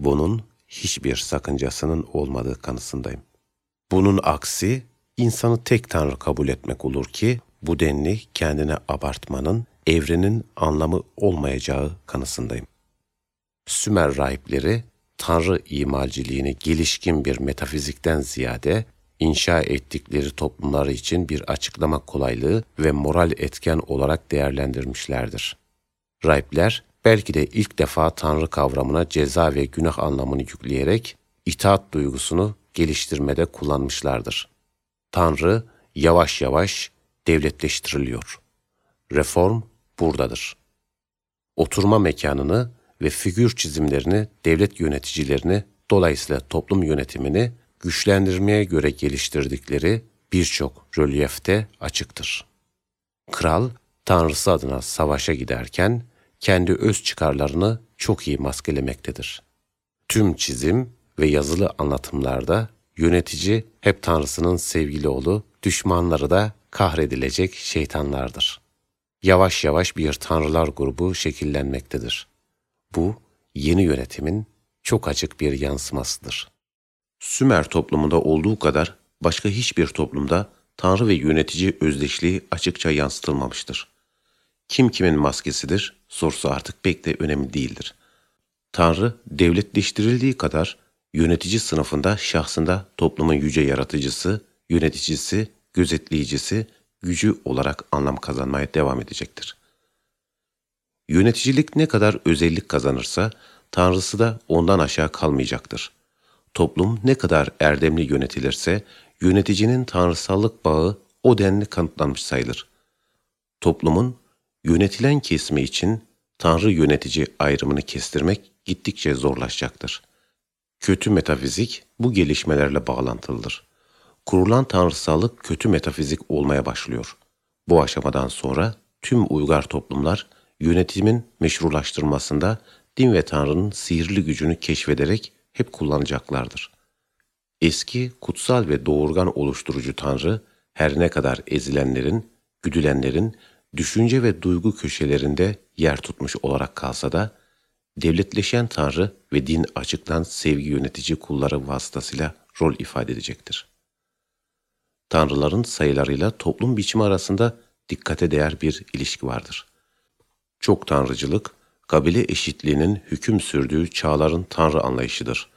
Bunun hiçbir sakıncasının olmadığı kanısındayım. Bunun aksi, insanı tek tanrı kabul etmek olur ki, bu denli kendine abartmanın evrenin anlamı olmayacağı kanısındayım. Sümer rahipleri tanrı imalciliğini gelişkin bir metafizikten ziyade inşa ettikleri toplumları için bir açıklama kolaylığı ve moral etken olarak değerlendirmişlerdir. Rahipler belki de ilk defa tanrı kavramına ceza ve günah anlamını yükleyerek itaat duygusunu geliştirmede kullanmışlardır. Tanrı yavaş yavaş devletleştiriliyor. Reform buradadır. Oturma mekanını ve figür çizimlerini devlet yöneticilerini dolayısıyla toplum yönetimini güçlendirmeye göre geliştirdikleri birçok rölyefte açıktır. Kral, tanrısı adına savaşa giderken kendi öz çıkarlarını çok iyi maskelemektedir. Tüm çizim ve yazılı anlatımlarda yönetici hep tanrısının sevgili oğlu, düşmanları da kahredilecek şeytanlardır. Yavaş yavaş bir tanrılar grubu şekillenmektedir. Bu, yeni yönetimin çok açık bir yansımasıdır. Sümer toplumunda olduğu kadar başka hiçbir toplumda tanrı ve yönetici özdeşliği açıkça yansıtılmamıştır. Kim kimin maskesidir sorusu artık pek de önemli değildir. Tanrı devletleştirildiği kadar yönetici sınıfında şahsında toplumun yüce yaratıcısı, yöneticisi, gözetleyicisi, gücü olarak anlam kazanmaya devam edecektir. Yöneticilik ne kadar özellik kazanırsa, Tanrısı da ondan aşağı kalmayacaktır. Toplum ne kadar erdemli yönetilirse, yöneticinin tanrısallık bağı o denli kanıtlanmış sayılır. Toplumun yönetilen kesimi için tanrı yönetici ayrımını kestirmek gittikçe zorlaşacaktır. Kötü metafizik bu gelişmelerle bağlantılıdır. Kurulan tanrısallık kötü metafizik olmaya başlıyor. Bu aşamadan sonra tüm uygar toplumlar yönetimin meşrulaştırmasında din ve tanrının sihirli gücünü keşfederek hep kullanacaklardır. Eski, kutsal ve doğurgan oluşturucu tanrı her ne kadar ezilenlerin, güdülenlerin, düşünce ve duygu köşelerinde yer tutmuş olarak kalsa da, devletleşen tanrı ve din açıktan sevgi yönetici kulları vasıtasıyla rol ifade edecektir. Tanrıların sayılarıyla toplum biçimi arasında dikkate değer bir ilişki vardır. Çok tanrıcılık, kabile eşitliğinin hüküm sürdüğü çağların tanrı anlayışıdır.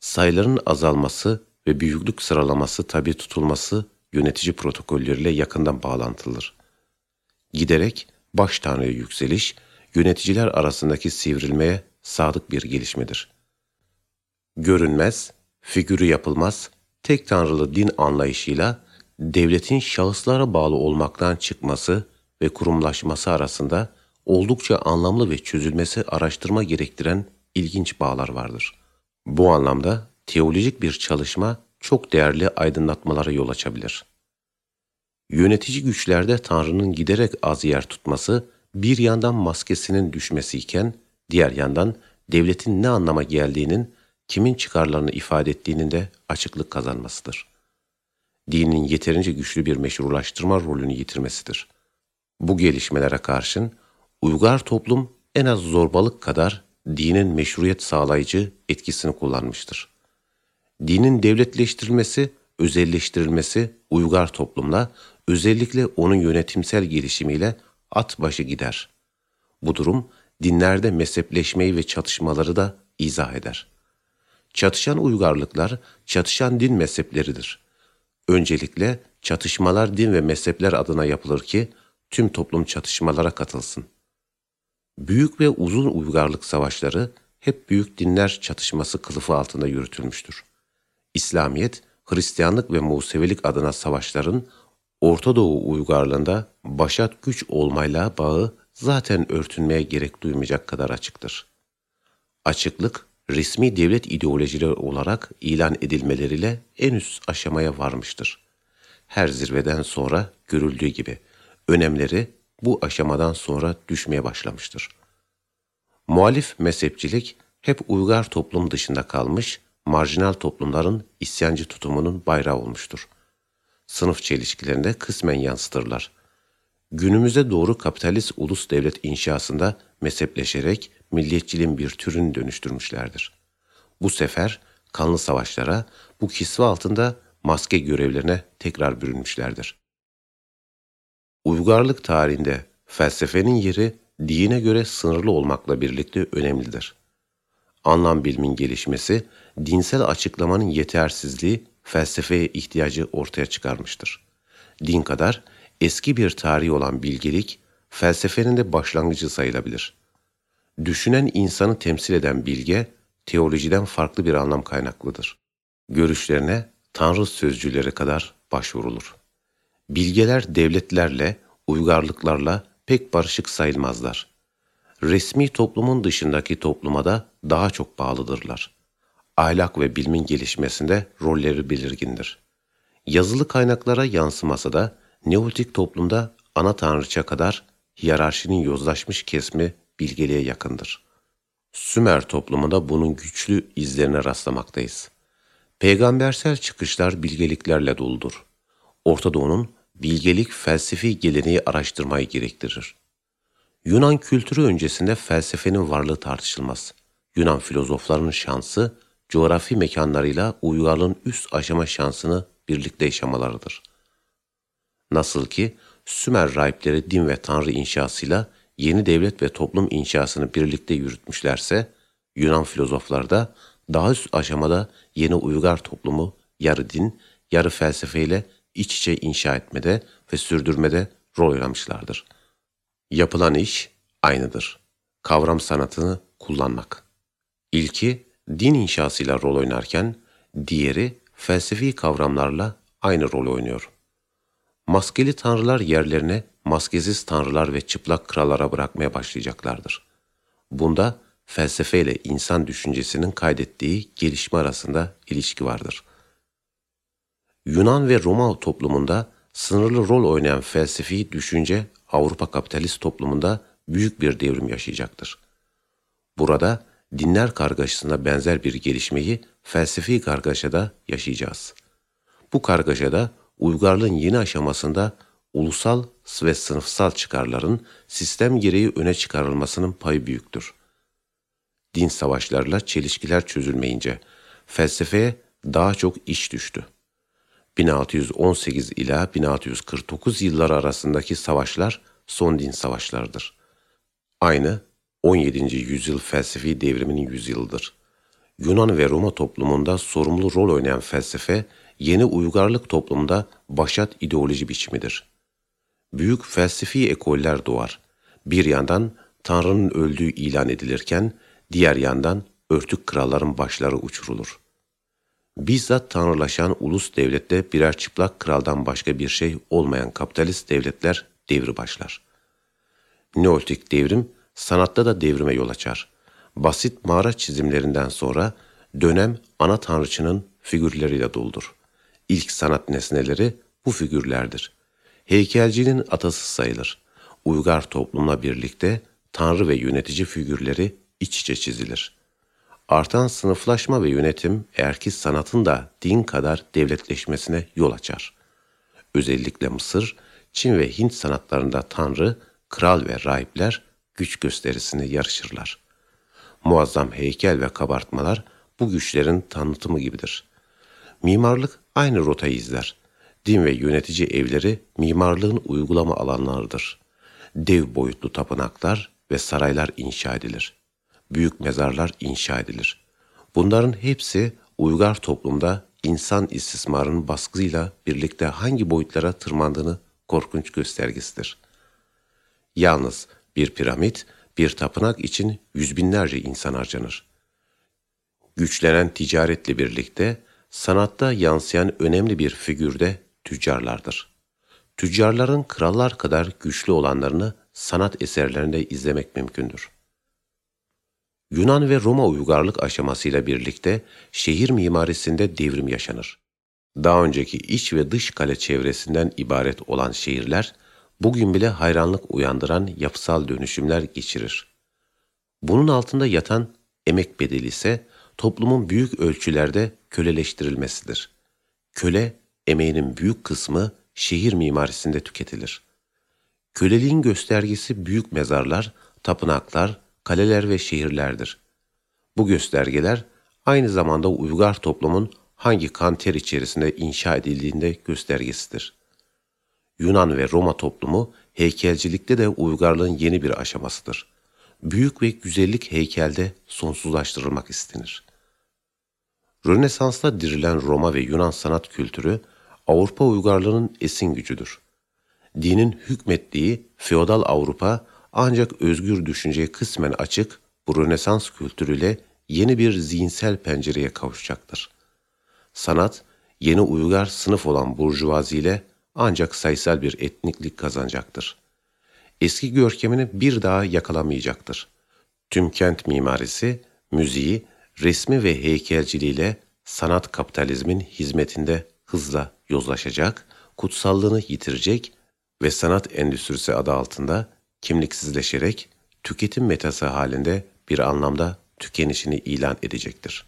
Sayıların azalması ve büyüklük sıralaması tabi tutulması yönetici protokolleriyle yakından bağlantılıdır. Giderek baş tanrıya yükseliş, yöneticiler arasındaki sivrilmeye sadık bir gelişmedir. Görünmez, figürü yapılmaz, tek tanrılı din anlayışıyla devletin şahıslara bağlı olmaktan çıkması ve kurumlaşması arasında oldukça anlamlı ve çözülmesi araştırma gerektiren ilginç bağlar vardır. Bu anlamda teolojik bir çalışma çok değerli aydınlatmalara yol açabilir. Yönetici güçlerde Tanrı'nın giderek az yer tutması bir yandan maskesinin düşmesi iken diğer yandan devletin ne anlama geldiğinin kimin çıkarlarını ifade ettiğinin de açıklık kazanmasıdır. Dinin yeterince güçlü bir meşrulaştırma rolünü yitirmesidir. Bu gelişmelere karşın Uygar toplum en az zorbalık kadar dinin meşruiyet sağlayıcı etkisini kullanmıştır. Dinin devletleştirilmesi, özelleştirilmesi uygar toplumla özellikle onun yönetimsel gelişimiyle at başı gider. Bu durum dinlerde mezhepleşmeyi ve çatışmaları da izah eder. Çatışan uygarlıklar, çatışan din mezhepleridir. Öncelikle çatışmalar din ve mezhepler adına yapılır ki tüm toplum çatışmalara katılsın. Büyük ve uzun uygarlık savaşları hep büyük dinler çatışması kılıfı altında yürütülmüştür. İslamiyet, Hristiyanlık ve Musevilik adına savaşların Orta Doğu uygarlığında başat güç olmayla bağı zaten örtünmeye gerek duymayacak kadar açıktır. Açıklık, resmi devlet ideolojileri olarak ilan edilmeleriyle en üst aşamaya varmıştır. Her zirveden sonra görüldüğü gibi önemleri bu aşamadan sonra düşmeye başlamıştır. Muhalif mezhepçilik hep uygar toplum dışında kalmış, marjinal toplumların isyancı tutumunun bayrağı olmuştur. Sınıf çelişkilerinde kısmen yansıtırlar. Günümüze doğru kapitalist ulus devlet inşasında mezhepleşerek milliyetçiliğin bir türünü dönüştürmüşlerdir. Bu sefer kanlı savaşlara, bu kisve altında maske görevlerine tekrar bürünmüşlerdir. Uygarlık tarihinde felsefenin yeri dine göre sınırlı olmakla birlikte önemlidir. Anlam bilimin gelişmesi, dinsel açıklamanın yetersizliği felsefeye ihtiyacı ortaya çıkarmıştır. Din kadar eski bir tarihi olan bilgelik, felsefenin de başlangıcı sayılabilir. Düşünen insanı temsil eden bilge, teolojiden farklı bir anlam kaynaklıdır. Görüşlerine Tanrı sözcüleri kadar başvurulur. Bilgeler devletlerle, uygarlıklarla pek barışık sayılmazlar. Resmi toplumun dışındaki topluma da daha çok bağlıdırlar. Ahlak ve bilimin gelişmesinde rolleri belirgindir. Yazılı kaynaklara yansımasa da Neolitik toplumda ana tanrıça kadar hiyerarşinin yozlaşmış kesmi bilgeliğe yakındır. Sümer toplumunda bunun güçlü izlerine rastlamaktayız. Peygambersel çıkışlar bilgeliklerle doludur. Orta Doğu'nun bilgelik felsefi geleneği araştırmayı gerektirir. Yunan kültürü öncesinde felsefenin varlığı tartışılmaz. Yunan filozoflarının şansı, coğrafi mekanlarıyla uygarlığın üst aşama şansını birlikte yaşamalarıdır. Nasıl ki Sümer rahipleri din ve tanrı inşasıyla yeni devlet ve toplum inşasını birlikte yürütmüşlerse, Yunan filozoflar da daha üst aşamada yeni uygar toplumu yarı din, yarı felsefeyle iç içe inşa etmede ve sürdürmede rol oynamışlardır. Yapılan iş aynıdır. Kavram sanatını kullanmak. İlki din inşasıyla rol oynarken, diğeri felsefi kavramlarla aynı rol oynuyor. Maskeli tanrılar yerlerine maskesiz tanrılar ve çıplak krallara bırakmaya başlayacaklardır. Bunda felsefe ile insan düşüncesinin kaydettiği gelişme arasında ilişki vardır. Yunan ve Roma toplumunda sınırlı rol oynayan felsefi düşünce Avrupa kapitalist toplumunda büyük bir devrim yaşayacaktır. Burada dinler kargaşasına benzer bir gelişmeyi felsefi kargaşada yaşayacağız. Bu kargaşada uygarlığın yeni aşamasında ulusal ve sınıfsal çıkarların sistem gereği öne çıkarılmasının payı büyüktür. Din savaşlarla çelişkiler çözülmeyince felsefeye daha çok iş düştü. 1618 ila 1649 yılları arasındaki savaşlar son din savaşlarıdır. Aynı 17. yüzyıl felsefi devriminin yüzyılıdır. Yunan ve Roma toplumunda sorumlu rol oynayan felsefe, yeni uygarlık toplumda başat ideoloji biçimidir. Büyük felsefi ekoller doğar. Bir yandan Tanrı'nın öldüğü ilan edilirken, diğer yandan örtük kralların başları uçurulur. Bizzat tanrılaşan ulus devlette birer çıplak kraldan başka bir şey olmayan kapitalist devletler devri başlar. Neolitik devrim sanatta da devrime yol açar. Basit mağara çizimlerinden sonra dönem ana tanrıçının figürleriyle doldur. İlk sanat nesneleri bu figürlerdir. Heykelcinin atası sayılır. Uygar toplumla birlikte tanrı ve yönetici figürleri iç içe çizilir. Artan sınıflaşma ve yönetim erki sanatın da din kadar devletleşmesine yol açar. Özellikle Mısır, Çin ve Hint sanatlarında tanrı, kral ve rahipler güç gösterisini yarışırlar. Muazzam heykel ve kabartmalar bu güçlerin tanıtımı gibidir. Mimarlık aynı rotayı izler. Din ve yönetici evleri mimarlığın uygulama alanlarıdır. Dev boyutlu tapınaklar ve saraylar inşa edilir. Büyük mezarlar inşa edilir. Bunların hepsi uygar toplumda insan istismarının baskısıyla birlikte hangi boyutlara tırmandığını korkunç göstergesidir. Yalnız bir piramit, bir tapınak için yüz binlerce insan harcanır. Güçlenen ticaretle birlikte sanatta yansıyan önemli bir figürde tüccarlardır. Tüccarların krallar kadar güçlü olanlarını sanat eserlerinde izlemek mümkündür. Yunan ve Roma uygarlık aşamasıyla birlikte şehir mimarisinde devrim yaşanır. Daha önceki iç ve dış kale çevresinden ibaret olan şehirler, bugün bile hayranlık uyandıran yapısal dönüşümler geçirir. Bunun altında yatan emek bedeli ise toplumun büyük ölçülerde köleleştirilmesidir. Köle, emeğinin büyük kısmı şehir mimarisinde tüketilir. Köleliğin göstergesi büyük mezarlar, tapınaklar, kaleler ve şehirlerdir. Bu göstergeler aynı zamanda uygar toplumun hangi kanter içerisinde inşa edildiğinde göstergesidir. Yunan ve Roma toplumu heykelcilikte de uygarlığın yeni bir aşamasıdır. Büyük ve güzellik heykelde sonsuzlaştırılmak istenir. Rönesans'ta dirilen Roma ve Yunan sanat kültürü Avrupa uygarlığının esin gücüdür. Dinin hükmettiği feodal Avrupa ancak özgür düşünceye kısmen açık bu Rönesans kültürüyle yeni bir zihinsel pencereye kavuşacaktır. Sanat, yeni uygar sınıf olan burjuvazi ile ancak sayısal bir etniklik kazanacaktır. Eski görkemini bir daha yakalamayacaktır. Tüm kent mimarisi, müziği, resmi ve heykelciliğiyle sanat kapitalizmin hizmetinde hızla yozlaşacak, kutsallığını yitirecek ve sanat endüstrisi adı altında kimliksizleşerek tüketim metası halinde bir anlamda tükenişini ilan edecektir.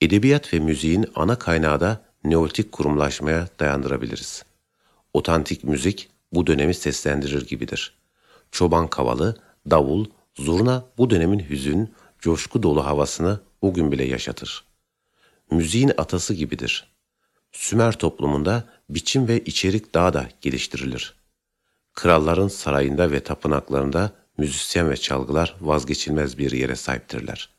Edebiyat ve müziğin ana kaynağı da neolitik kurumlaşmaya dayandırabiliriz. Otantik müzik bu dönemi seslendirir gibidir. Çoban kavalı, davul, zurna bu dönemin hüzün, coşku dolu havasını bugün bile yaşatır. Müziğin atası gibidir. Sümer toplumunda biçim ve içerik daha da geliştirilir. Kralların sarayında ve tapınaklarında müzisyen ve çalgılar vazgeçilmez bir yere sahiptirler.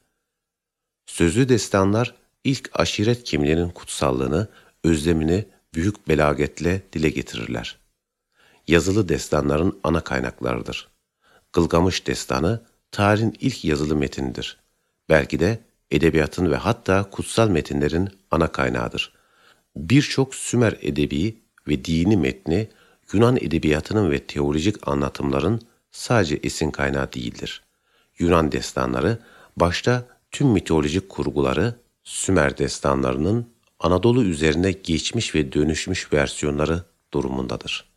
Sözlü destanlar ilk aşiret kimliğinin kutsallığını, özlemini büyük belagetle dile getirirler. Yazılı destanların ana kaynaklarıdır. Gılgamış destanı tarihin ilk yazılı metinidir. Belki de edebiyatın ve hatta kutsal metinlerin ana kaynağıdır. Birçok Sümer edebi ve dini metni Yunan edebiyatının ve teolojik anlatımların sadece esin kaynağı değildir. Yunan destanları başta tüm mitolojik kurguları Sümer destanlarının Anadolu üzerine geçmiş ve dönüşmüş versiyonları durumundadır.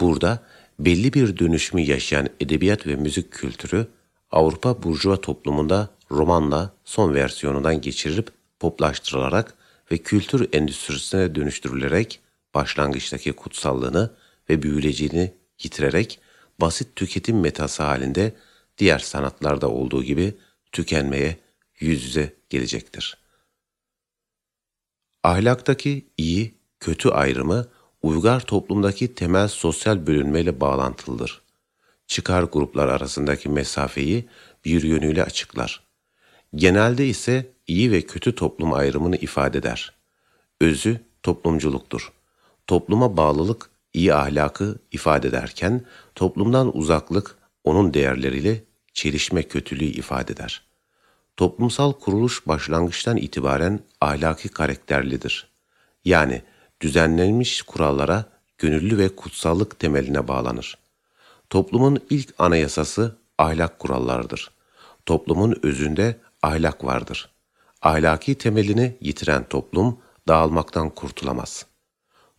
Burada belli bir dönüşümü yaşayan edebiyat ve müzik kültürü Avrupa burjuva toplumunda romanla son versiyonundan geçirilip poplaştırılarak ve kültür endüstrisine dönüştürülerek başlangıçtaki kutsallığını ve büyüleceğini yitirerek basit tüketim metası halinde diğer sanatlarda olduğu gibi tükenmeye yüz yüze gelecektir. Ahlaktaki iyi, kötü ayrımı uygar toplumdaki temel sosyal bölünmeyle bağlantılıdır. Çıkar gruplar arasındaki mesafeyi bir yönüyle açıklar. Genelde ise iyi ve kötü toplum ayrımını ifade eder. Özü toplumculuktur. Topluma bağlılık iyi ahlakı ifade ederken toplumdan uzaklık onun değerleriyle çelişme kötülüğü ifade eder. Toplumsal kuruluş başlangıçtan itibaren ahlaki karakterlidir. Yani düzenlenmiş kurallara gönüllü ve kutsallık temeline bağlanır. Toplumun ilk anayasası ahlak kurallarıdır. Toplumun özünde ahlak vardır. Ahlaki temelini yitiren toplum dağılmaktan kurtulamaz.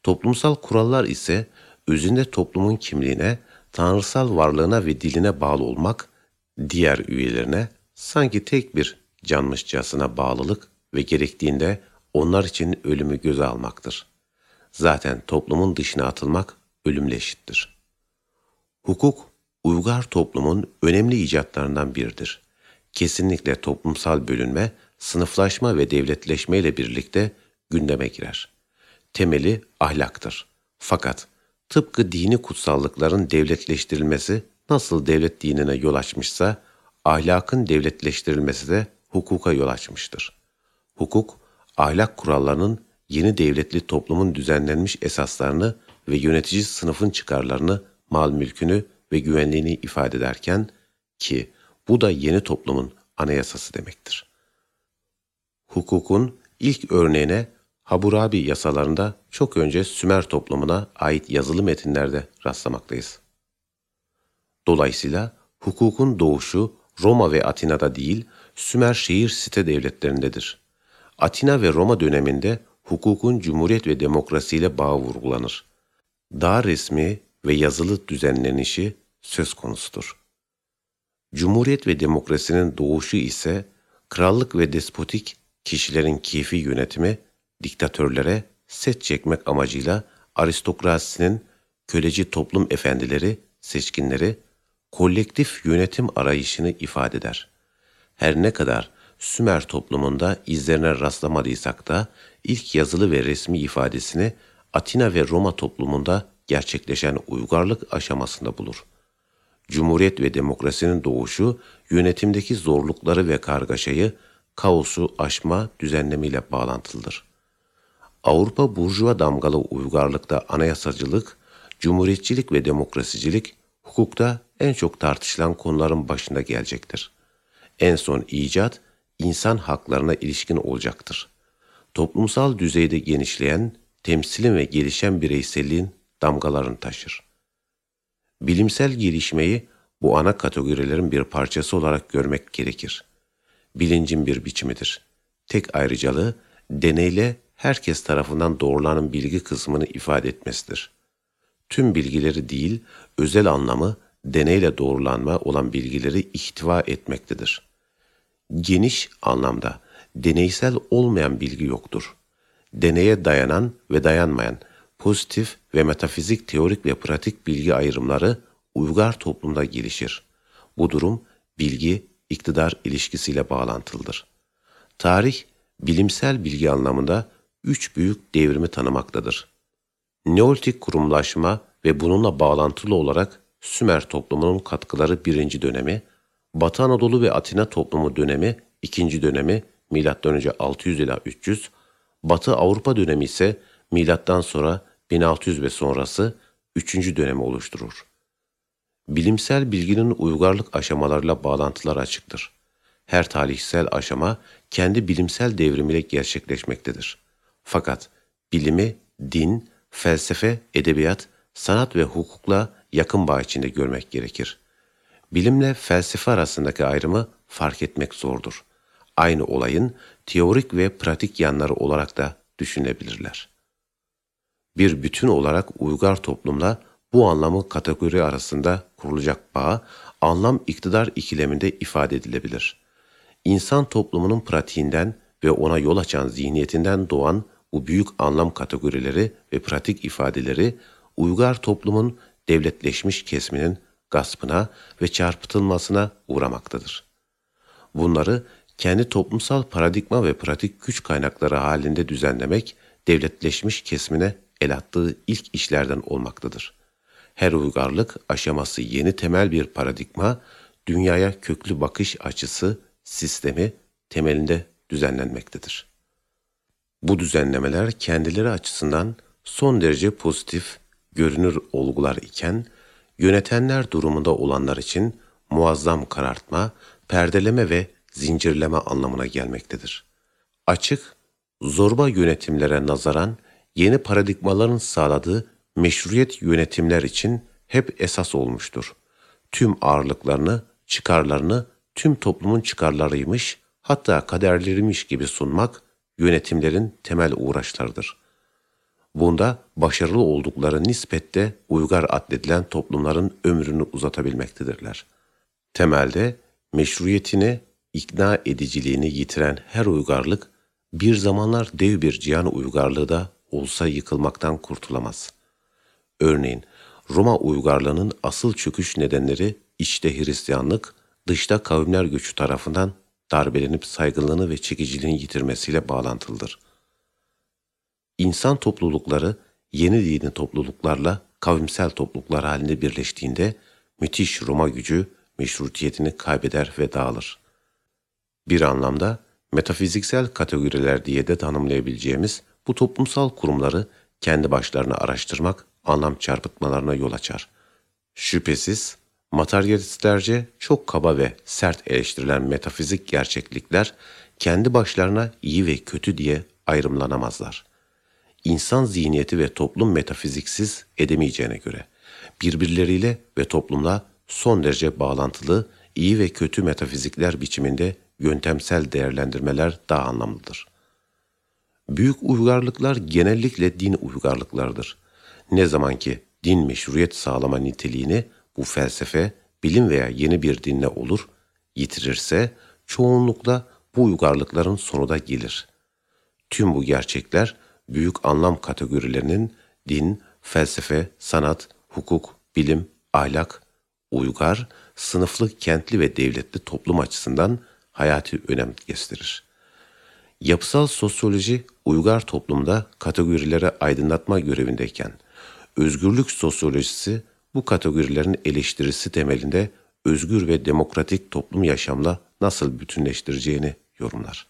Toplumsal kurallar ise özünde toplumun kimliğine, tanrısal varlığına ve diline bağlı olmak, diğer üyelerine sanki tek bir canmışçasına bağlılık ve gerektiğinde onlar için ölümü göze almaktır. Zaten toplumun dışına atılmak ölümle eşittir. Hukuk, Uygar toplumun önemli icatlarından biridir. Kesinlikle toplumsal bölünme, sınıflaşma ve devletleşme ile birlikte gündeme girer. Temeli ahlaktır. Fakat tıpkı dini kutsallıkların devletleştirilmesi nasıl devlet dinine yol açmışsa, ahlakın devletleştirilmesi de hukuka yol açmıştır. Hukuk, ahlak kurallarının yeni devletli toplumun düzenlenmiş esaslarını ve yönetici sınıfın çıkarlarını, mal mülkünü ve güvenliğini ifade ederken ki bu da yeni toplumun anayasası demektir. Hukukun ilk örneğine Haburabi yasalarında çok önce Sümer toplumuna ait yazılı metinlerde rastlamaktayız. Dolayısıyla hukukun doğuşu Roma ve Atina'da değil, Sümer şehir site devletlerindedir. Atina ve Roma döneminde hukukun cumhuriyet ve demokrasiyle bağı vurgulanır. Daha resmi ve yazılı düzenlenişi söz konusudur. Cumhuriyet ve demokrasinin doğuşu ise krallık ve despotik kişilerin keyfi yönetimi diktatörlere set çekmek amacıyla aristokrasinin köleci toplum efendileri, seçkinleri kolektif yönetim arayışını ifade eder. Her ne kadar Sümer toplumunda izlerine rastlamadıysak da ilk yazılı ve resmi ifadesini Atina ve Roma toplumunda gerçekleşen uygarlık aşamasında bulur. Cumhuriyet ve demokrasinin doğuşu yönetimdeki zorlukları ve kargaşayı kaosu aşma düzenlemiyle bağlantılıdır. Avrupa burjuva damgalı uygarlıkta anayasacılık, cumhuriyetçilik ve demokrasicilik hukukta en çok tartışılan konuların başında gelecektir. En son icat insan haklarına ilişkin olacaktır. Toplumsal düzeyde genişleyen, temsilin ve gelişen bireyselliğin damgalarını taşır. Bilimsel gelişmeyi bu ana kategorilerin bir parçası olarak görmek gerekir. Bilincin bir biçimidir. Tek ayrıcalığı deneyle herkes tarafından doğrulanan bilgi kısmını ifade etmesidir. Tüm bilgileri değil, özel anlamı deneyle doğrulanma olan bilgileri ihtiva etmektedir. Geniş anlamda deneysel olmayan bilgi yoktur. Deneye dayanan ve dayanmayan pozitif ve metafizik teorik ve pratik bilgi ayrımları uygar toplumda gelişir. Bu durum bilgi iktidar ilişkisiyle bağlantılıdır. Tarih bilimsel bilgi anlamında üç büyük devrimi tanımaktadır. Neolitik kurumlaşma ve bununla bağlantılı olarak Sümer toplumunun katkıları birinci dönemi, Batı Anadolu ve Atina toplumu dönemi ikinci dönemi M.Ö. 600 ila 300, Batı Avrupa dönemi ise milattan sonra 1600 ve sonrası üçüncü dönemi oluşturur. Bilimsel bilginin uygarlık aşamalarıyla bağlantılar açıktır. Her tarihsel aşama kendi bilimsel devrimiyle gerçekleşmektedir. Fakat bilimi din, felsefe, edebiyat, sanat ve hukukla yakın bağ içinde görmek gerekir. Bilimle felsefe arasındaki ayrımı fark etmek zordur. Aynı olayın teorik ve pratik yanları olarak da düşünebilirler. Bir bütün olarak uygar toplumla bu anlamı kategori arasında kurulacak bağ, anlam iktidar ikileminde ifade edilebilir. İnsan toplumunun pratiğinden ve ona yol açan zihniyetinden doğan bu büyük anlam kategorileri ve pratik ifadeleri uygar toplumun devletleşmiş kesminin gaspına ve çarpıtılmasına uğramaktadır. Bunları kendi toplumsal paradigma ve pratik güç kaynakları halinde düzenlemek devletleşmiş kesmine el attığı ilk işlerden olmaktadır. Her uygarlık aşaması yeni temel bir paradigma, dünyaya köklü bakış açısı, sistemi temelinde düzenlenmektedir. Bu düzenlemeler kendileri açısından son derece pozitif, görünür olgular iken, yönetenler durumunda olanlar için muazzam karartma, perdeleme ve zincirleme anlamına gelmektedir. Açık, zorba yönetimlere nazaran yeni paradigmaların sağladığı meşruiyet yönetimler için hep esas olmuştur. Tüm ağırlıklarını, çıkarlarını tüm toplumun çıkarlarıymış, hatta kaderleriymiş gibi sunmak yönetimlerin temel uğraşlarıdır. Bunda başarılı oldukları nispette uygar addedilen toplumların ömrünü uzatabilmektedirler. Temelde meşruiyetini, ikna ediciliğini yitiren her uygarlık bir zamanlar dev bir cihan uygarlığı da olsa yıkılmaktan kurtulamaz. Örneğin Roma uygarlığının asıl çöküş nedenleri içte Hristiyanlık, dışta kavimler göçü tarafından darbelenip saygınlığını ve çekiciliğini yitirmesiyle bağlantılıdır. İnsan toplulukları yeni dini topluluklarla kavimsel topluluklar halinde birleştiğinde müthiş Roma gücü meşrutiyetini kaybeder ve dağılır. Bir anlamda metafiziksel kategoriler diye de tanımlayabileceğimiz bu toplumsal kurumları kendi başlarına araştırmak anlam çarpıtmalarına yol açar. Şüphesiz materyalistlerce çok kaba ve sert eleştirilen metafizik gerçeklikler kendi başlarına iyi ve kötü diye ayrımlanamazlar. İnsan zihniyeti ve toplum metafiziksiz edemeyeceğine göre birbirleriyle ve toplumla son derece bağlantılı iyi ve kötü metafizikler biçiminde yöntemsel değerlendirmeler daha anlamlıdır. Büyük uygarlıklar genellikle din uygarlıklardır. Ne zaman ki din meşruiyet sağlama niteliğini bu felsefe, bilim veya yeni bir dinle olur, yitirirse çoğunlukla bu uygarlıkların sonu da gelir. Tüm bu gerçekler büyük anlam kategorilerinin din, felsefe, sanat, hukuk, bilim, ahlak, uygar, sınıflı, kentli ve devletli toplum açısından hayati önem gösterir. Yapısal sosyoloji uygar toplumda kategorilere aydınlatma görevindeyken, özgürlük sosyolojisi bu kategorilerin eleştirisi temelinde özgür ve demokratik toplum yaşamla nasıl bütünleştireceğini yorumlar.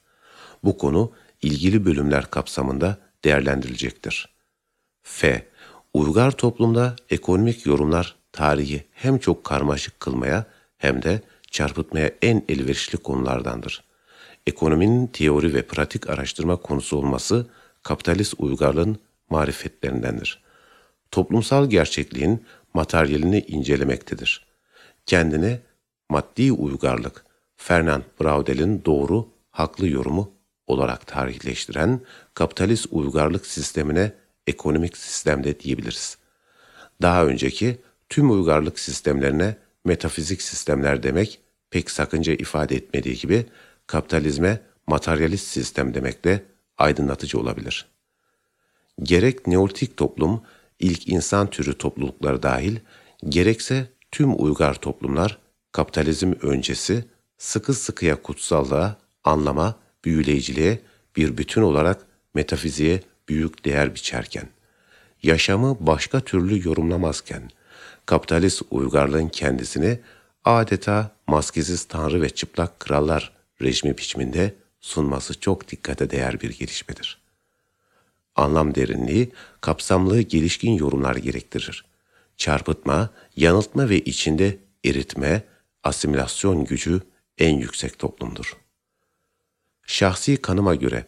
Bu konu ilgili bölümler kapsamında değerlendirilecektir. F. Uygar toplumda ekonomik yorumlar tarihi hem çok karmaşık kılmaya hem de çarpıtmaya en elverişli konulardandır. Ekonominin teori ve pratik araştırma konusu olması kapitalist uygarlığın marifetlerindendir. Toplumsal gerçekliğin materyalini incelemektedir. Kendine maddi uygarlık, Fernand Braudel'in doğru, haklı yorumu olarak tarihleştiren kapitalist uygarlık sistemine ekonomik sistemde diyebiliriz. Daha önceki tüm uygarlık sistemlerine metafizik sistemler demek pek sakınca ifade etmediği gibi kapitalizme materyalist sistem demek de aydınlatıcı olabilir. Gerek neolitik toplum, ilk insan türü toplulukları dahil, gerekse tüm uygar toplumlar kapitalizm öncesi sıkı sıkıya kutsallığa, anlama, büyüleyiciliğe bir bütün olarak metafiziğe büyük değer biçerken, yaşamı başka türlü yorumlamazken, kapitalist uygarlığın kendisini adeta maskesiz tanrı ve çıplak krallar rejimi biçiminde sunması çok dikkate değer bir gelişmedir. Anlam derinliği, kapsamlı gelişkin yorumlar gerektirir. Çarpıtma, yanıltma ve içinde eritme, asimilasyon gücü en yüksek toplumdur. Şahsi kanıma göre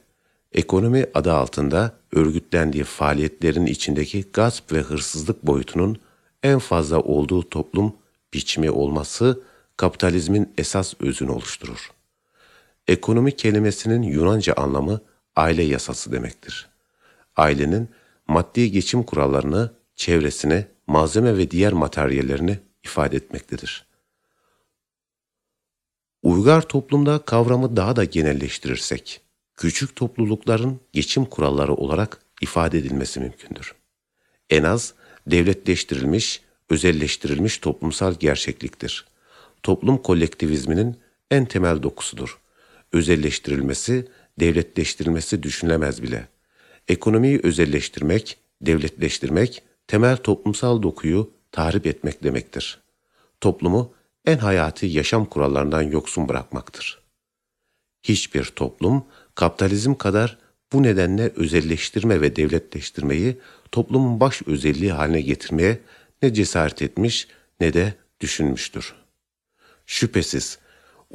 ekonomi adı altında örgütlendiği faaliyetlerin içindeki gasp ve hırsızlık boyutunun en fazla olduğu toplum biçimi olması kapitalizmin esas özünü oluşturur. Ekonomi kelimesinin Yunanca anlamı aile yasası demektir. Ailenin maddi geçim kurallarını, çevresine, malzeme ve diğer materyallerini ifade etmektedir. Uygar toplumda kavramı daha da genelleştirirsek, küçük toplulukların geçim kuralları olarak ifade edilmesi mümkündür. En az devletleştirilmiş, özelleştirilmiş toplumsal gerçekliktir. Toplum kolektivizminin en temel dokusudur. Özelleştirilmesi, devletleştirilmesi düşünülemez bile. Ekonomiyi özelleştirmek, devletleştirmek, temel toplumsal dokuyu tahrip etmek demektir. Toplumu en hayati yaşam kurallarından yoksun bırakmaktır. Hiçbir toplum kapitalizm kadar bu nedenle özelleştirme ve devletleştirmeyi toplumun baş özelliği haline getirmeye ne cesaret etmiş ne de düşünmüştür. Şüphesiz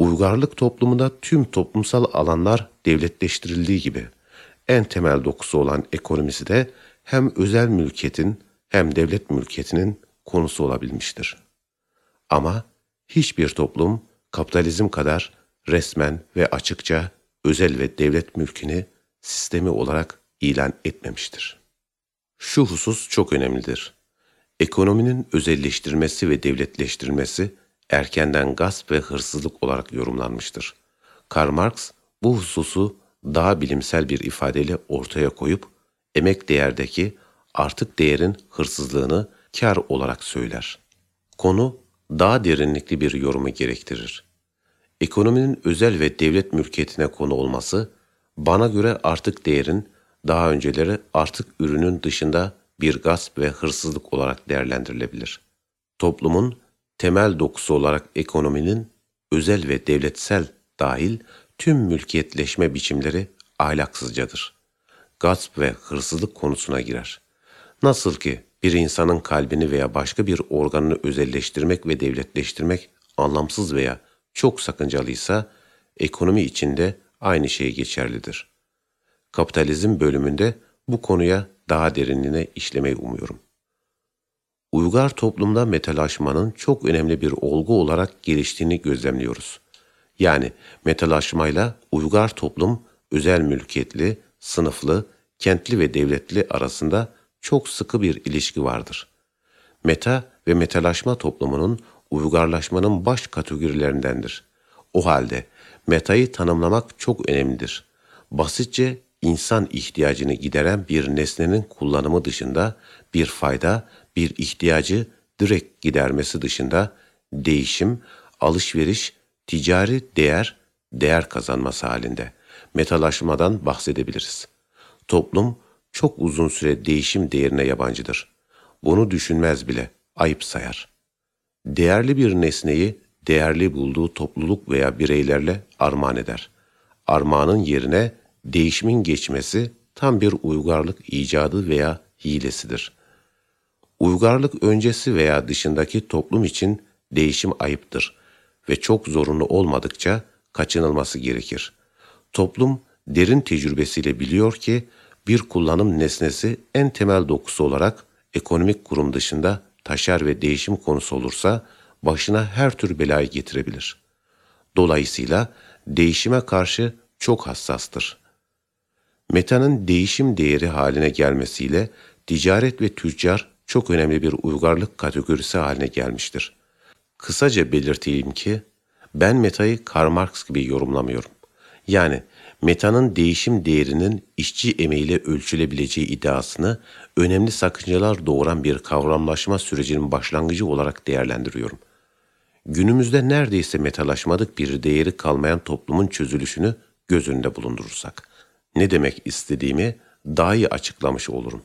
uygarlık toplumunda tüm toplumsal alanlar devletleştirildiği gibi en temel dokusu olan ekonomisi de hem özel mülkiyetin hem devlet mülkiyetinin konusu olabilmiştir. Ama hiçbir toplum kapitalizm kadar resmen ve açıkça özel ve devlet mülkünü sistemi olarak ilan etmemiştir. Şu husus çok önemlidir. Ekonominin özelleştirmesi ve devletleştirilmesi erkenden gasp ve hırsızlık olarak yorumlanmıştır. Karl Marx bu hususu daha bilimsel bir ifadeyle ortaya koyup emek değerdeki artık değerin hırsızlığını kar olarak söyler. Konu daha derinlikli bir yorumu gerektirir. Ekonominin özel ve devlet mülkiyetine konu olması, bana göre artık değerin, daha önceleri artık ürünün dışında bir gasp ve hırsızlık olarak değerlendirilebilir. Toplumun temel dokusu olarak ekonominin özel ve devletsel dahil tüm mülkiyetleşme biçimleri ahlaksızcadır. Gasp ve hırsızlık konusuna girer. Nasıl ki bir insanın kalbini veya başka bir organını özelleştirmek ve devletleştirmek anlamsız veya çok sakıncalıysa, ekonomi içinde aynı şey geçerlidir. Kapitalizm bölümünde bu konuya daha derinliğine işlemeyi umuyorum. Uygar toplumda metalaşmanın çok önemli bir olgu olarak geliştiğini gözlemliyoruz. Yani metalaşmayla uygar toplum özel mülkiyetli, sınıflı, kentli ve devletli arasında çok sıkı bir ilişki vardır. Meta ve metalaşma toplumunun uygarlaşmanın baş kategorilerindendir. O halde metayı tanımlamak çok önemlidir. Basitçe insan ihtiyacını gideren bir nesnenin kullanımı dışında bir fayda, bir ihtiyacı direkt gidermesi dışında değişim, alışveriş, ticari değer, değer kazanması halinde metalaşmadan bahsedebiliriz. Toplum çok uzun süre değişim değerine yabancıdır. Bunu düşünmez bile, ayıp sayar. Değerli bir nesneyi değerli bulduğu topluluk veya bireylerle armağan eder. Armağanın yerine değişimin geçmesi tam bir uygarlık icadı veya hilesidir. Uygarlık öncesi veya dışındaki toplum için değişim ayıptır ve çok zorunlu olmadıkça kaçınılması gerekir. Toplum derin tecrübesiyle biliyor ki bir kullanım nesnesi en temel dokusu olarak ekonomik kurum dışında taşar ve değişim konusu olursa başına her tür belayı getirebilir. Dolayısıyla değişime karşı çok hassastır. Metanın değişim değeri haline gelmesiyle ticaret ve tüccar çok önemli bir uygarlık kategorisi haline gelmiştir. Kısaca belirteyim ki ben metayı Karl Marx gibi yorumlamıyorum. Yani metanın değişim değerinin işçi emeğiyle ölçülebileceği iddiasını önemli sakıncalar doğuran bir kavramlaşma sürecinin başlangıcı olarak değerlendiriyorum. Günümüzde neredeyse metalaşmadık bir değeri kalmayan toplumun çözülüşünü göz önünde bulundurursak, ne demek istediğimi daha iyi açıklamış olurum.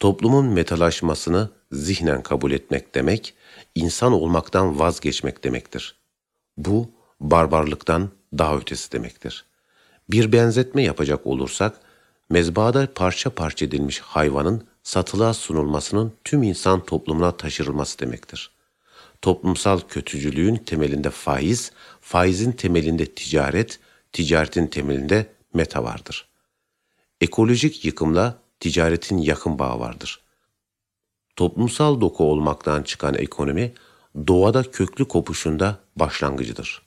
Toplumun metalaşmasını zihnen kabul etmek demek, insan olmaktan vazgeçmek demektir. Bu, barbarlıktan daha ötesi demektir.'' Bir benzetme yapacak olursak, mezbahada parça parça edilmiş hayvanın satılığa sunulmasının tüm insan toplumuna taşırılması demektir. Toplumsal kötücülüğün temelinde faiz, faizin temelinde ticaret, ticaretin temelinde meta vardır. Ekolojik yıkımla ticaretin yakın bağı vardır. Toplumsal doku olmaktan çıkan ekonomi, doğada köklü kopuşunda başlangıcıdır.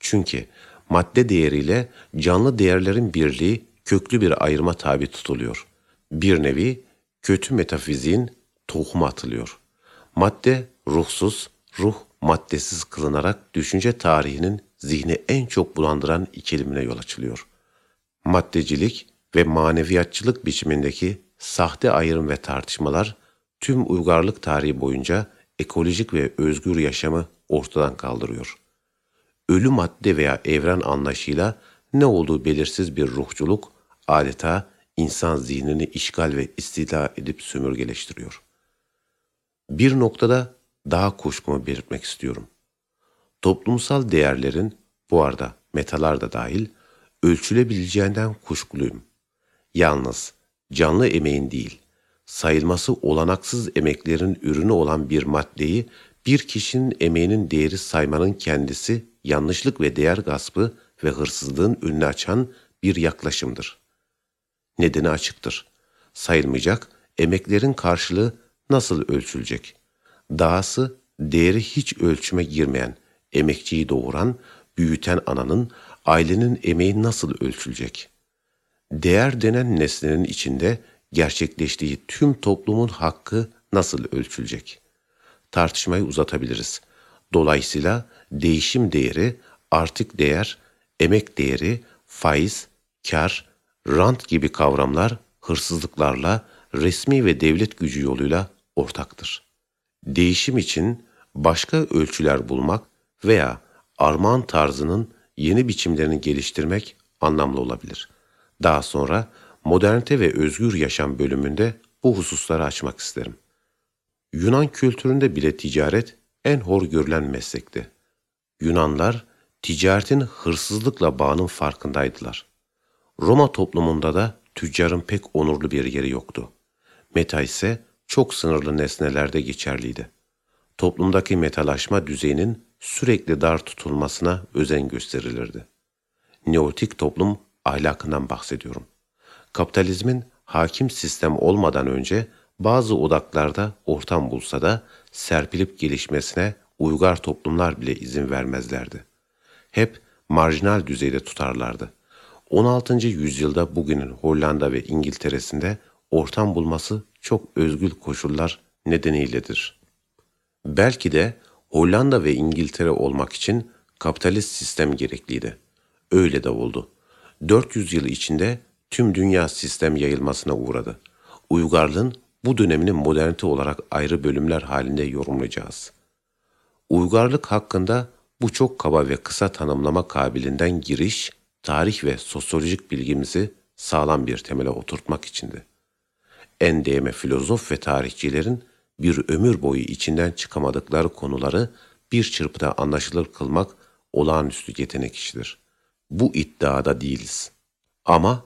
Çünkü madde değeriyle canlı değerlerin birliği köklü bir ayrıma tabi tutuluyor. Bir nevi kötü metafiziğin tohumu atılıyor. Madde ruhsuz, ruh maddesiz kılınarak düşünce tarihinin zihni en çok bulandıran ikilimine yol açılıyor. Maddecilik ve maneviyatçılık biçimindeki sahte ayrım ve tartışmalar tüm uygarlık tarihi boyunca ekolojik ve özgür yaşamı ortadan kaldırıyor ölü madde veya evren anlayışıyla ne olduğu belirsiz bir ruhçuluk adeta insan zihnini işgal ve istila edip sömürgeleştiriyor. Bir noktada daha kuşkumu belirtmek istiyorum. Toplumsal değerlerin, bu arada metalar da dahil, ölçülebileceğinden kuşkuluyum. Yalnız canlı emeğin değil, sayılması olanaksız emeklerin ürünü olan bir maddeyi bir kişinin emeğinin değeri saymanın kendisi yanlışlık ve değer gaspı ve hırsızlığın önünü açan bir yaklaşımdır. Nedeni açıktır. Sayılmayacak emeklerin karşılığı nasıl ölçülecek? Dahası değeri hiç ölçüme girmeyen, emekçiyi doğuran, büyüten ananın, ailenin emeği nasıl ölçülecek? Değer denen nesnenin içinde gerçekleştiği tüm toplumun hakkı nasıl ölçülecek? Tartışmayı uzatabiliriz. Dolayısıyla değişim değeri, artık değer, emek değeri, faiz, kar, rant gibi kavramlar hırsızlıklarla, resmi ve devlet gücü yoluyla ortaktır. Değişim için başka ölçüler bulmak veya armağan tarzının yeni biçimlerini geliştirmek anlamlı olabilir. Daha sonra modernite ve özgür yaşam bölümünde bu hususları açmak isterim. Yunan kültüründe bile ticaret en hor görülen meslekti. Yunanlar ticaretin hırsızlıkla bağının farkındaydılar. Roma toplumunda da tüccarın pek onurlu bir yeri yoktu. Meta ise çok sınırlı nesnelerde geçerliydi. Toplumdaki metalaşma düzeyinin sürekli dar tutulmasına özen gösterilirdi. Neotik toplum ahlakından bahsediyorum. Kapitalizmin hakim sistem olmadan önce bazı odaklarda ortam bulsa da serpilip gelişmesine uygar toplumlar bile izin vermezlerdi. Hep marjinal düzeyde tutarlardı. 16. yüzyılda bugünün Hollanda ve İngiltere'sinde ortam bulması çok özgül koşullar nedeniyledir. Belki de Hollanda ve İngiltere olmak için kapitalist sistem gerekliydi. Öyle de oldu. 400 yıl içinde tüm dünya sistem yayılmasına uğradı. Uygarlığın bu dönemini modernite olarak ayrı bölümler halinde yorumlayacağız. Uygarlık hakkında bu çok kaba ve kısa tanımlama kabilinden giriş, tarih ve sosyolojik bilgimizi sağlam bir temele oturtmak içindi. En değme filozof ve tarihçilerin bir ömür boyu içinden çıkamadıkları konuları bir çırpıda anlaşılır kılmak olağanüstü yetenek işidir. Bu iddiada değiliz. Ama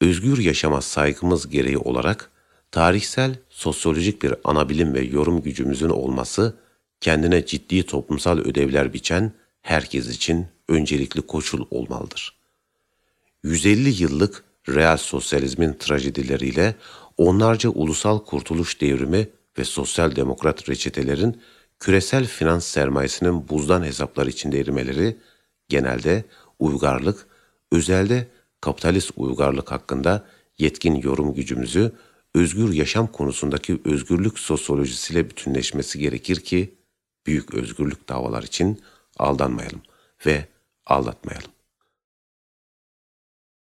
özgür yaşama saygımız gereği olarak tarihsel, sosyolojik bir anabilim ve yorum gücümüzün olması kendine ciddi toplumsal ödevler biçen herkes için öncelikli koşul olmalıdır. 150 yıllık real sosyalizmin trajedileriyle onlarca ulusal kurtuluş devrimi ve sosyal demokrat reçetelerin küresel finans sermayesinin buzdan hesaplar içinde erimeleri genelde uygarlık, özelde kapitalist uygarlık hakkında yetkin yorum gücümüzü özgür yaşam konusundaki özgürlük sosyolojisiyle bütünleşmesi gerekir ki büyük özgürlük davalar için aldanmayalım ve aldatmayalım.